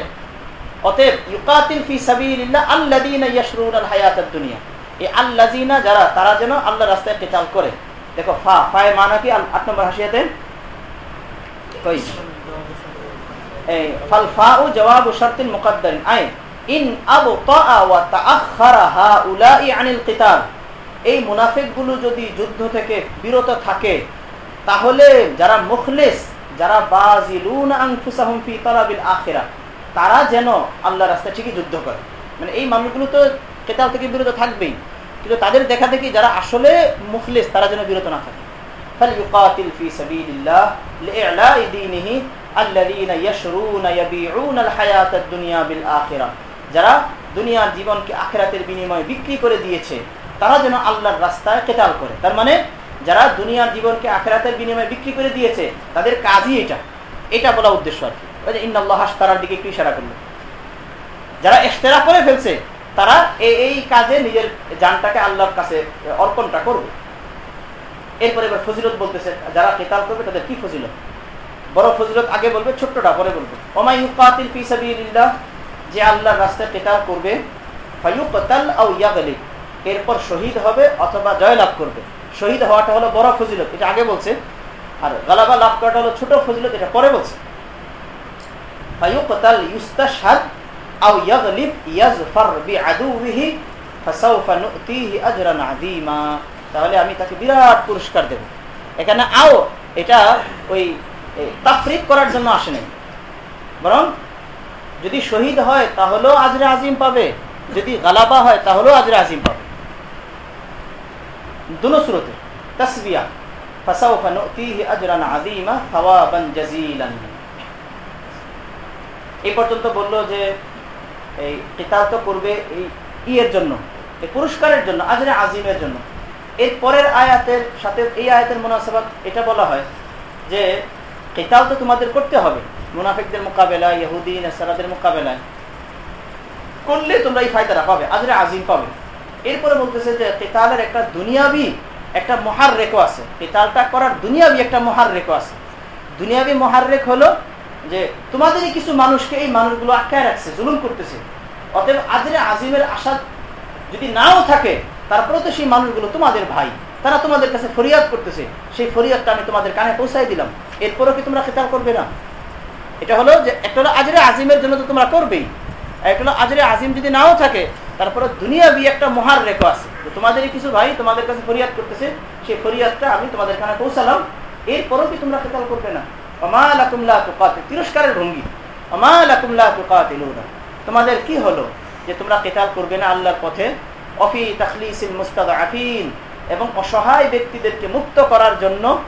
অতএব ইউকাতিল ফি সাবিলিল্লাহ আল্লাযীনা ইয়াশরুনা আল হায়াতাদ দুনিয়া। এই আল্লাজিনা যারা, তারা যেন আল্লাহ রাস্তায় কেতাল করে। দেখো, ফা, ফায় মানা কি আট নম্বর হাসিয়াতে? এই যদি যুদ্ধ থেকে বিরত থাকে, তাহলে যারা মুখলিস, যারা বাজিলুন তারা যেন আল্লাহ রাস্তায় ঠিকই যুদ্ধ করে। মানে এই মানুষগুলো তো কেতাল থেকে বিরত থাকবেই। কিন্তু তাদের দেখা দেখি যারা আসলে মুখলিস তারা যেন বিরত না থাকে فليقاتل في سبيل الله لإعلاء دينه الذين يشرون يبيعون الحياة الدنيا بالآخرة যারা দুনিয়ার জীবনকে আখেরাতের বিনিময়ে বিক্রি করে দিয়েছে তারা যেন আল্লাহর রাস্তায় কেতাল করে তার মানে যারা দুনিয়ার জীবনকে আখেরাতের বিনিময়ে বিক্রি করে দিয়েছে তাদের কাজই এটা এটা বলা উদ্দেশ্য আর কি ইন্নআল্লাহ তারার দিকে একটু ইশারা করলো যারা এস্তেরা করে ফেলছে তারা এই কাজে নিজের জানটাকে আল্লাহর কাছে অর্পণটা করবে। এরপরে এবার ফজিলত বলতেছে, যারা কেতাল করবে তাদের কি ফজিলত? বড় ফজিলত আগে বলবে, ছোট্টটা পরে বলবে। ওমাই ফি সাবিলিল্লাহ, যে আল্লাহর রাস্তায় কেতাল করবে, ফায়ুকতাল আও ইয়াগলিব, এরপর শহীদ হবে অথবা জয়লাভ করবে। শহীদ হওয়াটা হলো বড় ফজিলত, এটা আগে বলছে। আর গালাবা লাভ করাটা হলো ছোট ফজিলত, এটা পরে বলছে। ফায়ুকতাল ইউস্তাশহাদ আও ইয়াগলিব ইয়াজফার বিআদুবিহি ফাসাউফা নুতিহি আজরান আযীমা। তাহলে আমি তাকে বিরাট পুরস্কার দেব। এখানে আও, এটা ওই তাফরিক করার জন্য আসে বরং যদি শহীদ হয়, তাহলেও আজরে আজিম পাবে। যদি গালাবা হয়, তাহলেও আজরে আজিম পাবে। দুনো স্রোতে, তসবিয়া, ফাসাউফা নুতিহি আজরান আযীমা, সাওয়াবান জাযীলান। এই পর্যন্ত বলল যে এই তো করবে এই ইয়ের জন্য, এই পুরস্কারের জন্য, আজরে আজিমের জন্য। এর পরের আয়াতের সাথে এই আয়াতের মোনাসাবাদ এটা বলা হয় যে কেতাল তো তোমাদের করতে হবে, মুনাফিকদের মোকাবেলায়, ইহুদি, নাসারাদের মোকাবেলায়। করলে তোমরা এই ফায়দাটা পাবে, আজরে আজিম পাবে। এরপরে বলতেছে যে কেতালের একটা দুনিয়াবি একটা মহার রেখো আছে। কেতালটা করার দুনিয়াবি একটা মহার রেখো আছে। দুনিয়াবি মহার রেখ হলো যে তোমাদেরই কিছু মানুষকে এই মানুষগুলো আটকায় রাখছে, জুলুম করতেছে। অতএব আজরে আজিমের আশা যদি নাও থাকে তারপরে তো সেই মানুষগুলো তোমাদের ভাই। তারা তোমাদের কাছে ফরিয়াদ করতেছে। সেই ফরিয়াদটা আমি তোমাদের কানে পৌঁছাই দিলাম। এরপরও কি তোমরা খেতাল করবে না? এটা হলো যে একটা হলো আজরে আজিমের জন্য তো তোমরা করবেই। একটা হলো আজরে আজিম যদি নাও থাকে তারপরে দুনিয়াবি একটা মহার রেখো আছে। তোমাদেরই কিছু ভাই তোমাদের কাছে ফরিয়াদ করতেছে, সেই ফরিয়াদটা আমি তোমাদের কানে পৌঁছালাম। এরপরও কি তোমরা খেতাল করবে না? তিরস্কারের ভঙ্গি। তোমাদের কি হলো? যে তোমরা কেতাল করবে না আল্লাহর পথে? অফি মুস্তাদ আফিন এবং অসহায় ব্যক্তিদেরকে মুক্ত করার জন্য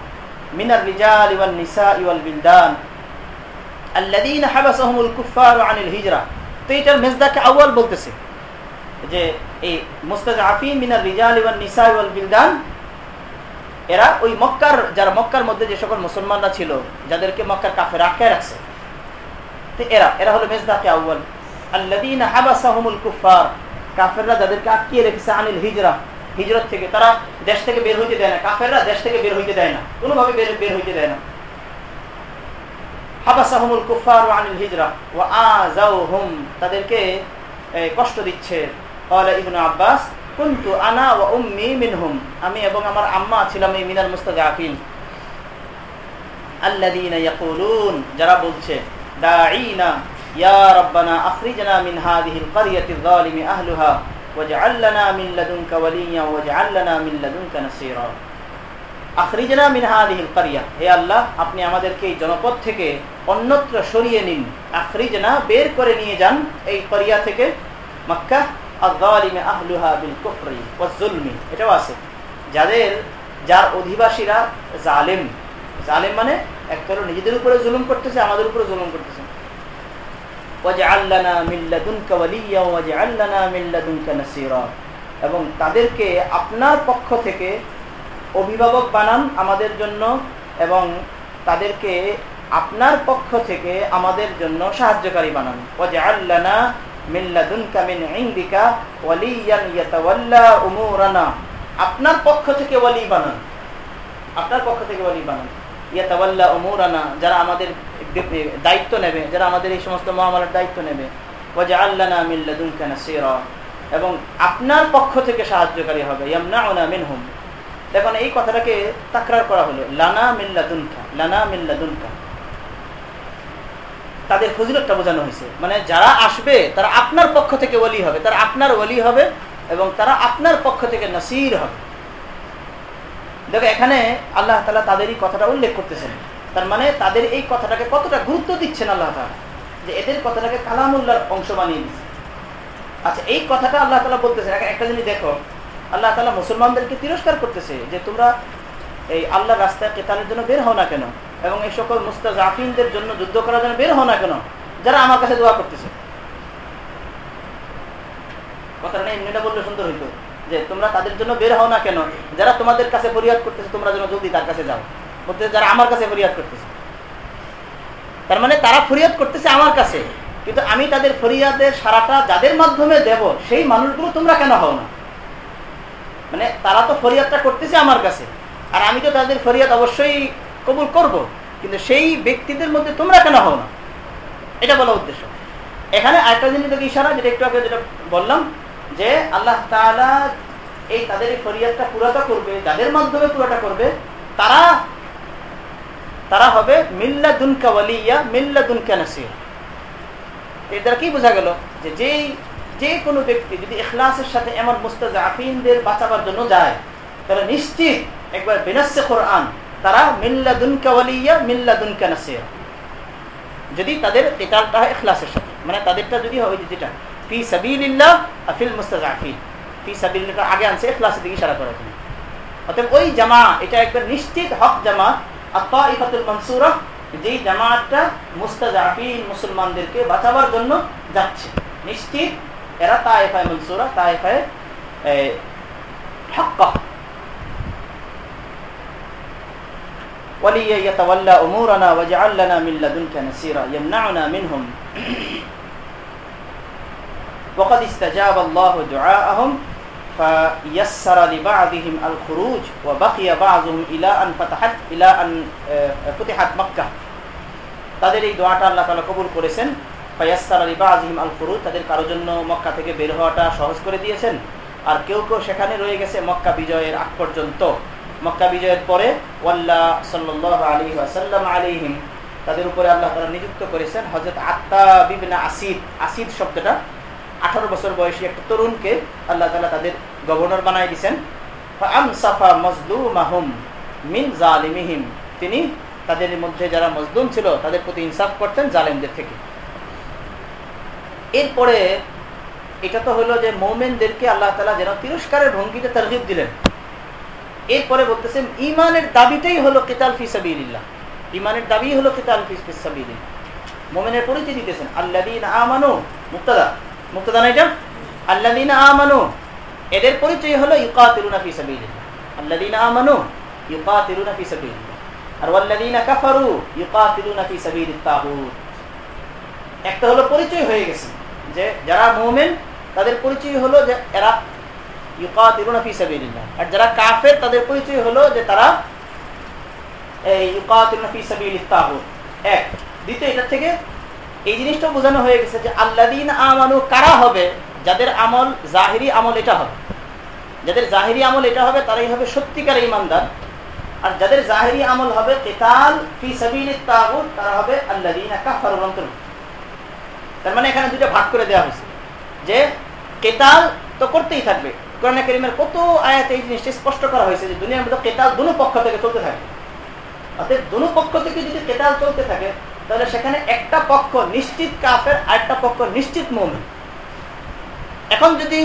মিনার রিজাল ইওয়াল নিসা ইওয়াল বিলদান। আল্লাদিন হাবাসাহুমুল কুফার আনিল হিজরা। তো এটার মেজদাকে আউয়াল বলতেছে। যে এই মুস্তাদ আফিন মিনার রিজাল নিসা ইওয়াল বিলদান এরা ওই মক্কার, যারা মক্কার মধ্যে যে সকল মুসলমানরা ছিল, যাদেরকে মক্কার কাফের আটকায় রাখছে এরা এরা হলো মেজদাকে আউ্বাল কুফার কাফেররা যাদেরকে রেখেছে আনিল হিজরা, হিজরত থেকে। তারা দেশ থেকে বের হইতে দেয় না, কাফেররা দেশ থেকে বের হইতে দেয় না, কোনোভাবে বের বের হইতে দেয় না। হাবাসাহমুল কুফার ও আনিল হিজরা ও হুম তাদেরকে কষ্ট দিচ্ছে। আব্বাস কুনতু আনা ওয়া উম্মি মিনহুম। আমি এবং আমার আম্মা ছিলাম এই মিনাল মুস্তাযআফিন আল্লাযীনা যারা বলছে হে আল্লাহ, আপনি আমাদেরকে এই জনপদ থেকে অন্যত্র সরিয়ে নিন। আখরিজনা বের করে নিয়ে যান এই ক্বরিয়া থেকে মক্কা এটাও আছে। যাদের, যার অধিবাসীরা জালেম। জালেম মানে নিজেদের উপরে জুলুম করতেছে, আমাদের উপরে জুলুম করতেছে। এবং তাদেরকে আপনার পক্ষ থেকে অভিভাবক বানান আমাদের জন্য এবং তাদেরকে আপনার পক্ষ থেকে আমাদের জন্য সাহায্যকারী বানান। ওয়াজে আল্লানা আপনার পক্ষ থেকে ওয়ালি বানান। আপনার পক্ষ থেকে ওয়ালি বানান। ইয়াতাওয়াল্লা উমুরানা, যারা আমাদের দায়িত্ব নেবে, যারা আমাদের এই সমস্ত মহামালার দায়িত্ব নেবে। ওয়াজআল্লানা মিন লাদুনকা নাসীরা। এবং আপনার পক্ষ থেকে সাহায্যকারী হবে। দেখুন, এই কথাটাকে তাকরার করা হলো। লানা মিল্লা দুনকা লানা মিল্লা দুনকা তাদের ফজিলতটা বোঝানো হয়েছে। মানে যারা আসবে, তারা আপনার পক্ষ থেকে ওলি হবে, তারা আপনার ওলি হবে এবং তারা আপনার পক্ষ থেকে নাসির হবে। দেখো, এখানে আল্লাহ তালা তাদেরই কথাটা উল্লেখ করতেছেন। তার মানে তাদের এই কথাটাকে কতটা গুরুত্ব দিচ্ছেন আল্লাহ তালা যে এদের কথাটাকে কালামুল্লার অংশ বানিয়ে দিচ্ছে আচ্ছা এই কথাটা আল্লাহ তালা বলতেছেন। একটা জিনিস দেখো, আল্লাহ তালা মুসলমানদেরকে তিরস্কার করতেছে যে তোমরা এই আল্লাহ রাস্তায় কেতালের জন্য বের হও না কেন? এবং এই সকল মুস্তাজাফিনদের জন্য যুদ্ধ করার জন্য বের হও না কেন? যারা আমার কাছে দোয়া করতেছে। কথাটা বললে সুন্দর হইতো যে তোমরা তাদের জন্য বের হও না কেন? যারা তোমাদের কাছে ফরিয়াদ করতেছে, তোমরা যেন জলদি তার কাছে যাও। যারা আমার কাছে ফরিয়াদ করতেছে। তার মানে তারা ফরিয়াদ করতেছে আমার কাছে। কিন্তু আমি তাদের ফরিয়াদের সারাটা যাদের মাধ্যমে দেব, সেই মানুষগুলো তোমরা কেন হও না? মানে তারা তো ফরিয়াদটা করতেছে আমার কাছে। আর আমি তো তাদের ফরিয়াদ অবশ্যই কবুল করব, কিন্তু সেই ব্যক্তিদের মধ্যে তোমরা কেন হও না? এটা বলা উদ্দেশ্য। এখানে আরেকটা জিনিস ইশারা, যেটা একটু আগে যেটা বললাম, যে আল্লাহ তালা এই তাদের এই ফরিয়াদটা পুরাটা করবে, যাদের মাধ্যমে পুরাটা করবে, তারা তারা হবে মিল্লা দুনকা ওয়ালিয়া মিল্লা দুনকা নাসির। এর দ্বারা কি বোঝা গেল? যে যেই, যে কোনো ব্যক্তি যদি এখলাসের সাথে এমন মুস্তাজাফিনদের বাঁচাবার জন্য যায়, তাহলে নিশ্চিত একবার বিনাস্যে কোরআন, তারা মিল্লা দুনকা ওয়ালিয়া মিল্লা দুনকা নাসির। যদি তাদের কেতালটা হয় এখলাসের সাথে মানে তাদেরটা যদি হয় যেটা, ফি সাবিল্লাহ আফিল মুস্তাজাফিন। ফি সাবিল্লাহ আগে আনছে এখলাসের দিকে ইশারা করার জন্য। অতএব ওই জামা, এটা একবার নিশ্চিত হক জামা আত্মা ইফাতুল মনসুরা, যেই জামাতটা মুস্তাজাফিন মুসলমানদেরকে বাঁচাবার জন্য যাচ্ছে। নিশ্চিত এরা তাইফায় মনসুরা, তাইফায় হাক্কা। ولي يتولى أمورنا واجعل لنا من لدنك نصيرا يمنعنا منهم وقد استجاب الله دعاءهم فيسر لبعضهم الخروج وبقي بعضهم إلى أن فتحت إلى أن فتحت مكة তাদের এই দোয়াটা আল্লাহ তালা কবুল করেছেন ফায়াস্তার আলী বা আজিম আল ফুরুজ তাদের কারোর জন্য মক্কা থেকে বের হওয়াটা সহজ করে দিয়েছেন আর কেউ কেউ সেখানে রয়ে গেছে মক্কা বিজয়ের আগ পর্যন্ত মক্কা বিজয়ের পরে ওয়াল্লাহ সাল্লাহ আলী ওয়াসাল্লাম আলিহিম তাদের উপরে আল্লাহ তালা নিযুক্ত করেছেন হজরত আত্মা বিবিনা আসিদ। আসিদ শব্দটা আঠারো বছর বয়সী একটা তরুণকে আল্লাহ তালা তাদের গভর্নর বানাই দিচ্ছেন আমসাফা মজলুমাহুম মিন জালিমিহিম। তিনি তাদের মধ্যে যারা মজলুম ছিল তাদের প্রতি ইনসাফ করতেন জালেমদের থেকে। এরপরে এটা তো হলো যে মৌমেনদেরকে আল্লাহ তালা যেন তিরস্কারের ভঙ্গিতে তরহিব দিলেন। এরপরে বলতেছেন ইমানের দাবিটাই হলো কেতাল ফিসাবিল্লাহ ইমানের দাবি হলো কেতাল ফিসাবিল্লাহ মোমেনের পরিচয় দিতেছেন আল্লাদিন আমানু মুক্তাদা মুক্তাদা না এটা? আল্লাদিন আমানু। এদের পরিচয় হলো ইউকাতিরুনা ফিসাবিল্লাহ আল্লাদিন আমানু ইউকাতিরুনা ফিসাবিল্লাহ আর ওয়াল্লাদিনা কাফারু, ইউকাতিলুনা ফি সাবিলিত তাগুত। একটা হলো পরিচয় হয়ে গেছে যে, যারা মুমিন, তাদের পরিচয় হলো যে, এরা আর যারা কাফের, তাদের পরিচয় হলো যে তারা এই সাবিলিত জিনিসটা বোঝানো হয়ে গেছে যে আল্লাদিন আমানু কারা হবে? যাদের আমল জাহিরি আমল এটা হবে। যাদের জাহিরি আমল এটা হবে, তারাই হবে সত্যিকার ইমানদার আর যাদের জাহেরি আমল হবে কেতাল ফি সাবিল তাগুত, তারা হবে তার মানে এখানে দুটো ভাগ করে দেওয়া হয়েছে। যে কেতাল তো করতেই থাকবে। কোরআন করিমের কত আয়াত এই জিনিসটা স্পষ্ট করা হয়েছে যে দুনিয়ার মধ্যে কেতাল দুনো পক্ষ থেকে চলতে থাকে। অর্থাৎ দুনো পক্ষ থেকে যদি কেতাল চলতে থাকে, তাহলে সেখানে একটা পক্ষ নিশ্চিত কাফের, আর একটা পক্ষ নিশ্চিত মৌমিন। এখন যদি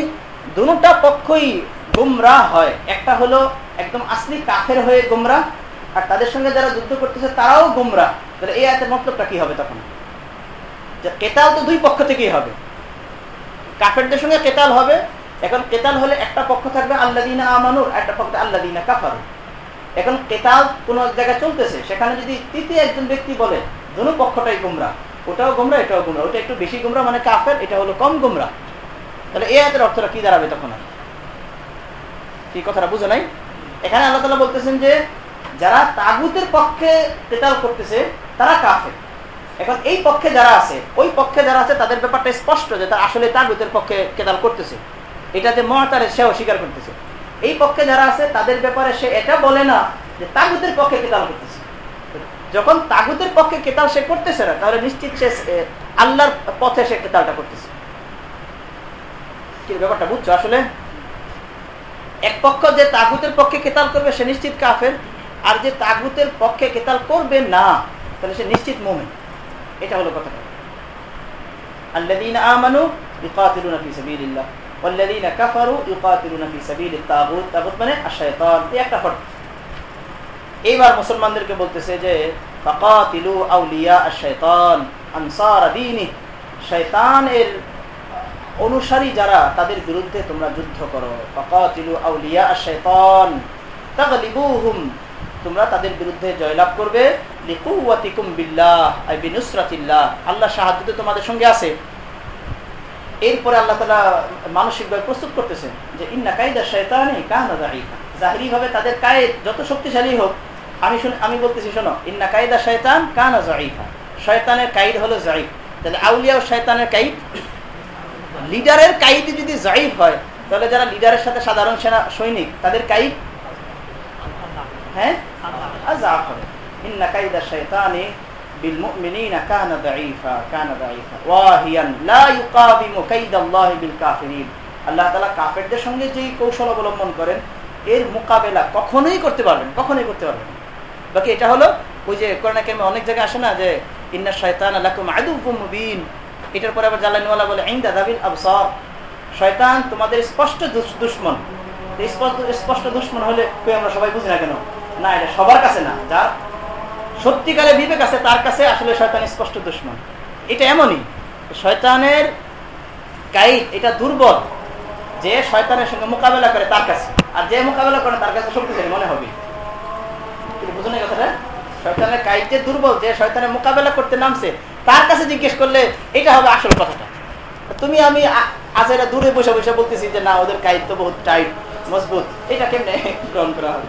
দুটা পক্ষই গুমরা হয়, একটা হলো একদম আসলি কাফের হয়ে গুমরা আর তাদের সঙ্গে যারা যুদ্ধ করতেছে তারাও গুমরা তাহলে এই আয়তের মতলবটা কি হবে তখন? কেতাল তো দুই পক্ষ থেকেই হবে। কাফেরদের সঙ্গে কেতাল হবে এখন কেতাল হলে একটা পক্ষ থাকবে আল্লাদিনা আমানুর একটা পক্ষ আল্লাদিনা কাফার। এখন কেতাল কোন জায়গায় চলতেছে, সেখানে যদি তৃতীয় একজন ব্যক্তি বলে, দুনো পক্ষটাই গুমরা। ওটাও গুমরা, এটাও গুমরা। ওটা একটু বেশি গুমরা মানে কাফের, এটা হলো কম গুমরা। তাহলে এই আয়তের অর্থটা কি দাঁড়াবে তখন আর? কি কথাটা বুঝে নাই? এখানে আল্লাহ তালা বলতেছেন যে, যারা তাগুতের পক্ষে কেতাল করতেছে, তারা কাফের। এখন এই পক্ষে যারা আছে, ওই পক্ষে যারা আছে, তাদের ব্যাপারটা স্পষ্ট যে তারা আসলে তাগুতের পক্ষে কেতাল করতেছে। এটাতে মহাতারে সে অস্বীকার করতেছে। এই পক্ষে যারা আছে, তাদের ব্যাপারে সে এটা বলে না যে তাগুতের পক্ষে কেতাল করতেছে। যখন তাগুতের পক্ষে কেতাল সে করতেছে না, তাহলে নিশ্চিত সে আল্লাহর পথে সে কেতালটা করতেছে। কি ব্যাপারটা বুঝছ আসলে? এক পক্ষ যে তাগুতের পক্ষে কেতাল করবে, সে নিশ্চিত কাফের। আর যে তাগুতের পক্ষে কেতাল করবে না, তাহলে সে নিশ্চিত মোমেন। এটা হলো কথাটা। আল্লাহ আমানু বিকাতিলুনা ফি সাবিলিল্লাহ। والذين كفروا يقاتلون في سبيل الطاغوت তাগুত মানে الشيطان এই একটা ফরক এইবার মুসলমানদেরকে বলতেছে যে ফাকাতিলু আউলিয়া আশ-শাইতান আনসার দীনি শয়তানের অনুসারী যারা তাদের বিরুদ্ধে তোমরা যুদ্ধ করো ফাকাতিলু আউলিয়া আশ-শাইতান তাগলিবুহুম তোমরা তাদের বিরুদ্ধে জয়লাভ করবে লিকুওয়াতিকুম বিল্লাহ আই বিনুসরাতিল্লাহ আল্লাহ সাহায্য তো তোমাদের সঙ্গে আছে এরপরে আল্লাহ তাআলা মানসিকভাবে প্রস্তুত করতেছেন যে, ইন্না কায়দা শয়তানি কানা দাঈফা জাহিরি ভাবে তাদের কায়েদ যত শক্তিশালী হোক, আমি শুনে, আমি বলতেছি, শোনো, ইন্না কায়দা শয়তান কানা জাঈফা শয়তানের কাইদ হলো জাইফ তাহলে আউলিয়া ও শয়তানের কাইদ? লিডারের কাইদ যদি জাইফ হয়, তাহলে যারা লিডারের সাথে সাধারণ সেনা, সৈনিক, তাদের কাইদ? হ্যাঁ? ইন্না কাইদা শয়তানি بالمؤمنين كان ضعيفا كان ضعيفا واهيا لا يقاوم كيد الله بالكافرين আল্লাহ তাআলা কাফেরদের সঙ্গে যেই কৌশল অবলম্বন করেন এর মোকাবেলা কখনোই করতে পারবেন কখনোই করতে পারবেন না। বাকি এটা হলো ওই যে করোনা কেমন অনেক জায়গায় আসে না যে ইন্না শয়তান আলাকুম আদুকুম মুবিন এটার পরে আবার জালানিওয়ালা বলে ইনদা দাবিল আবসার শয়তান তোমাদের স্পষ্ট দুশ- দুশ্মন তো স্পষ্ট স্পষ্ট দুশ্মন হলে কই আমরা সবাই বুঝি না কেন না এটা সবার কাছে না যার সত্যিকারে বিবেক আছে, তার কাছে আসলে শয়তান স্পষ্ট দুশ্মন। এটা এমনই, শয়তানের গাইড এটা দুর্বল, যে শয়তানের সঙ্গে মোকাবেলা করে তার কাছে। আর যে মোকাবেলা করে তার কাছে শক্তিশালী মনে হবে। বুঝুন এই কথাটা? শয়তানের গাইড যে দুর্বল, যে শয়তানের মোকাবেলা করতে নামছে, তার কাছে জিজ্ঞেস করলে এটা হবে আসল কথাটা। তুমি আমি আজ এটা দূরে বসে বসে বলতেছি যে না, ওদের কাইদ তো বহুত টাইট, মজবুত, এটা কেমনে গ্রহণ করা হবে?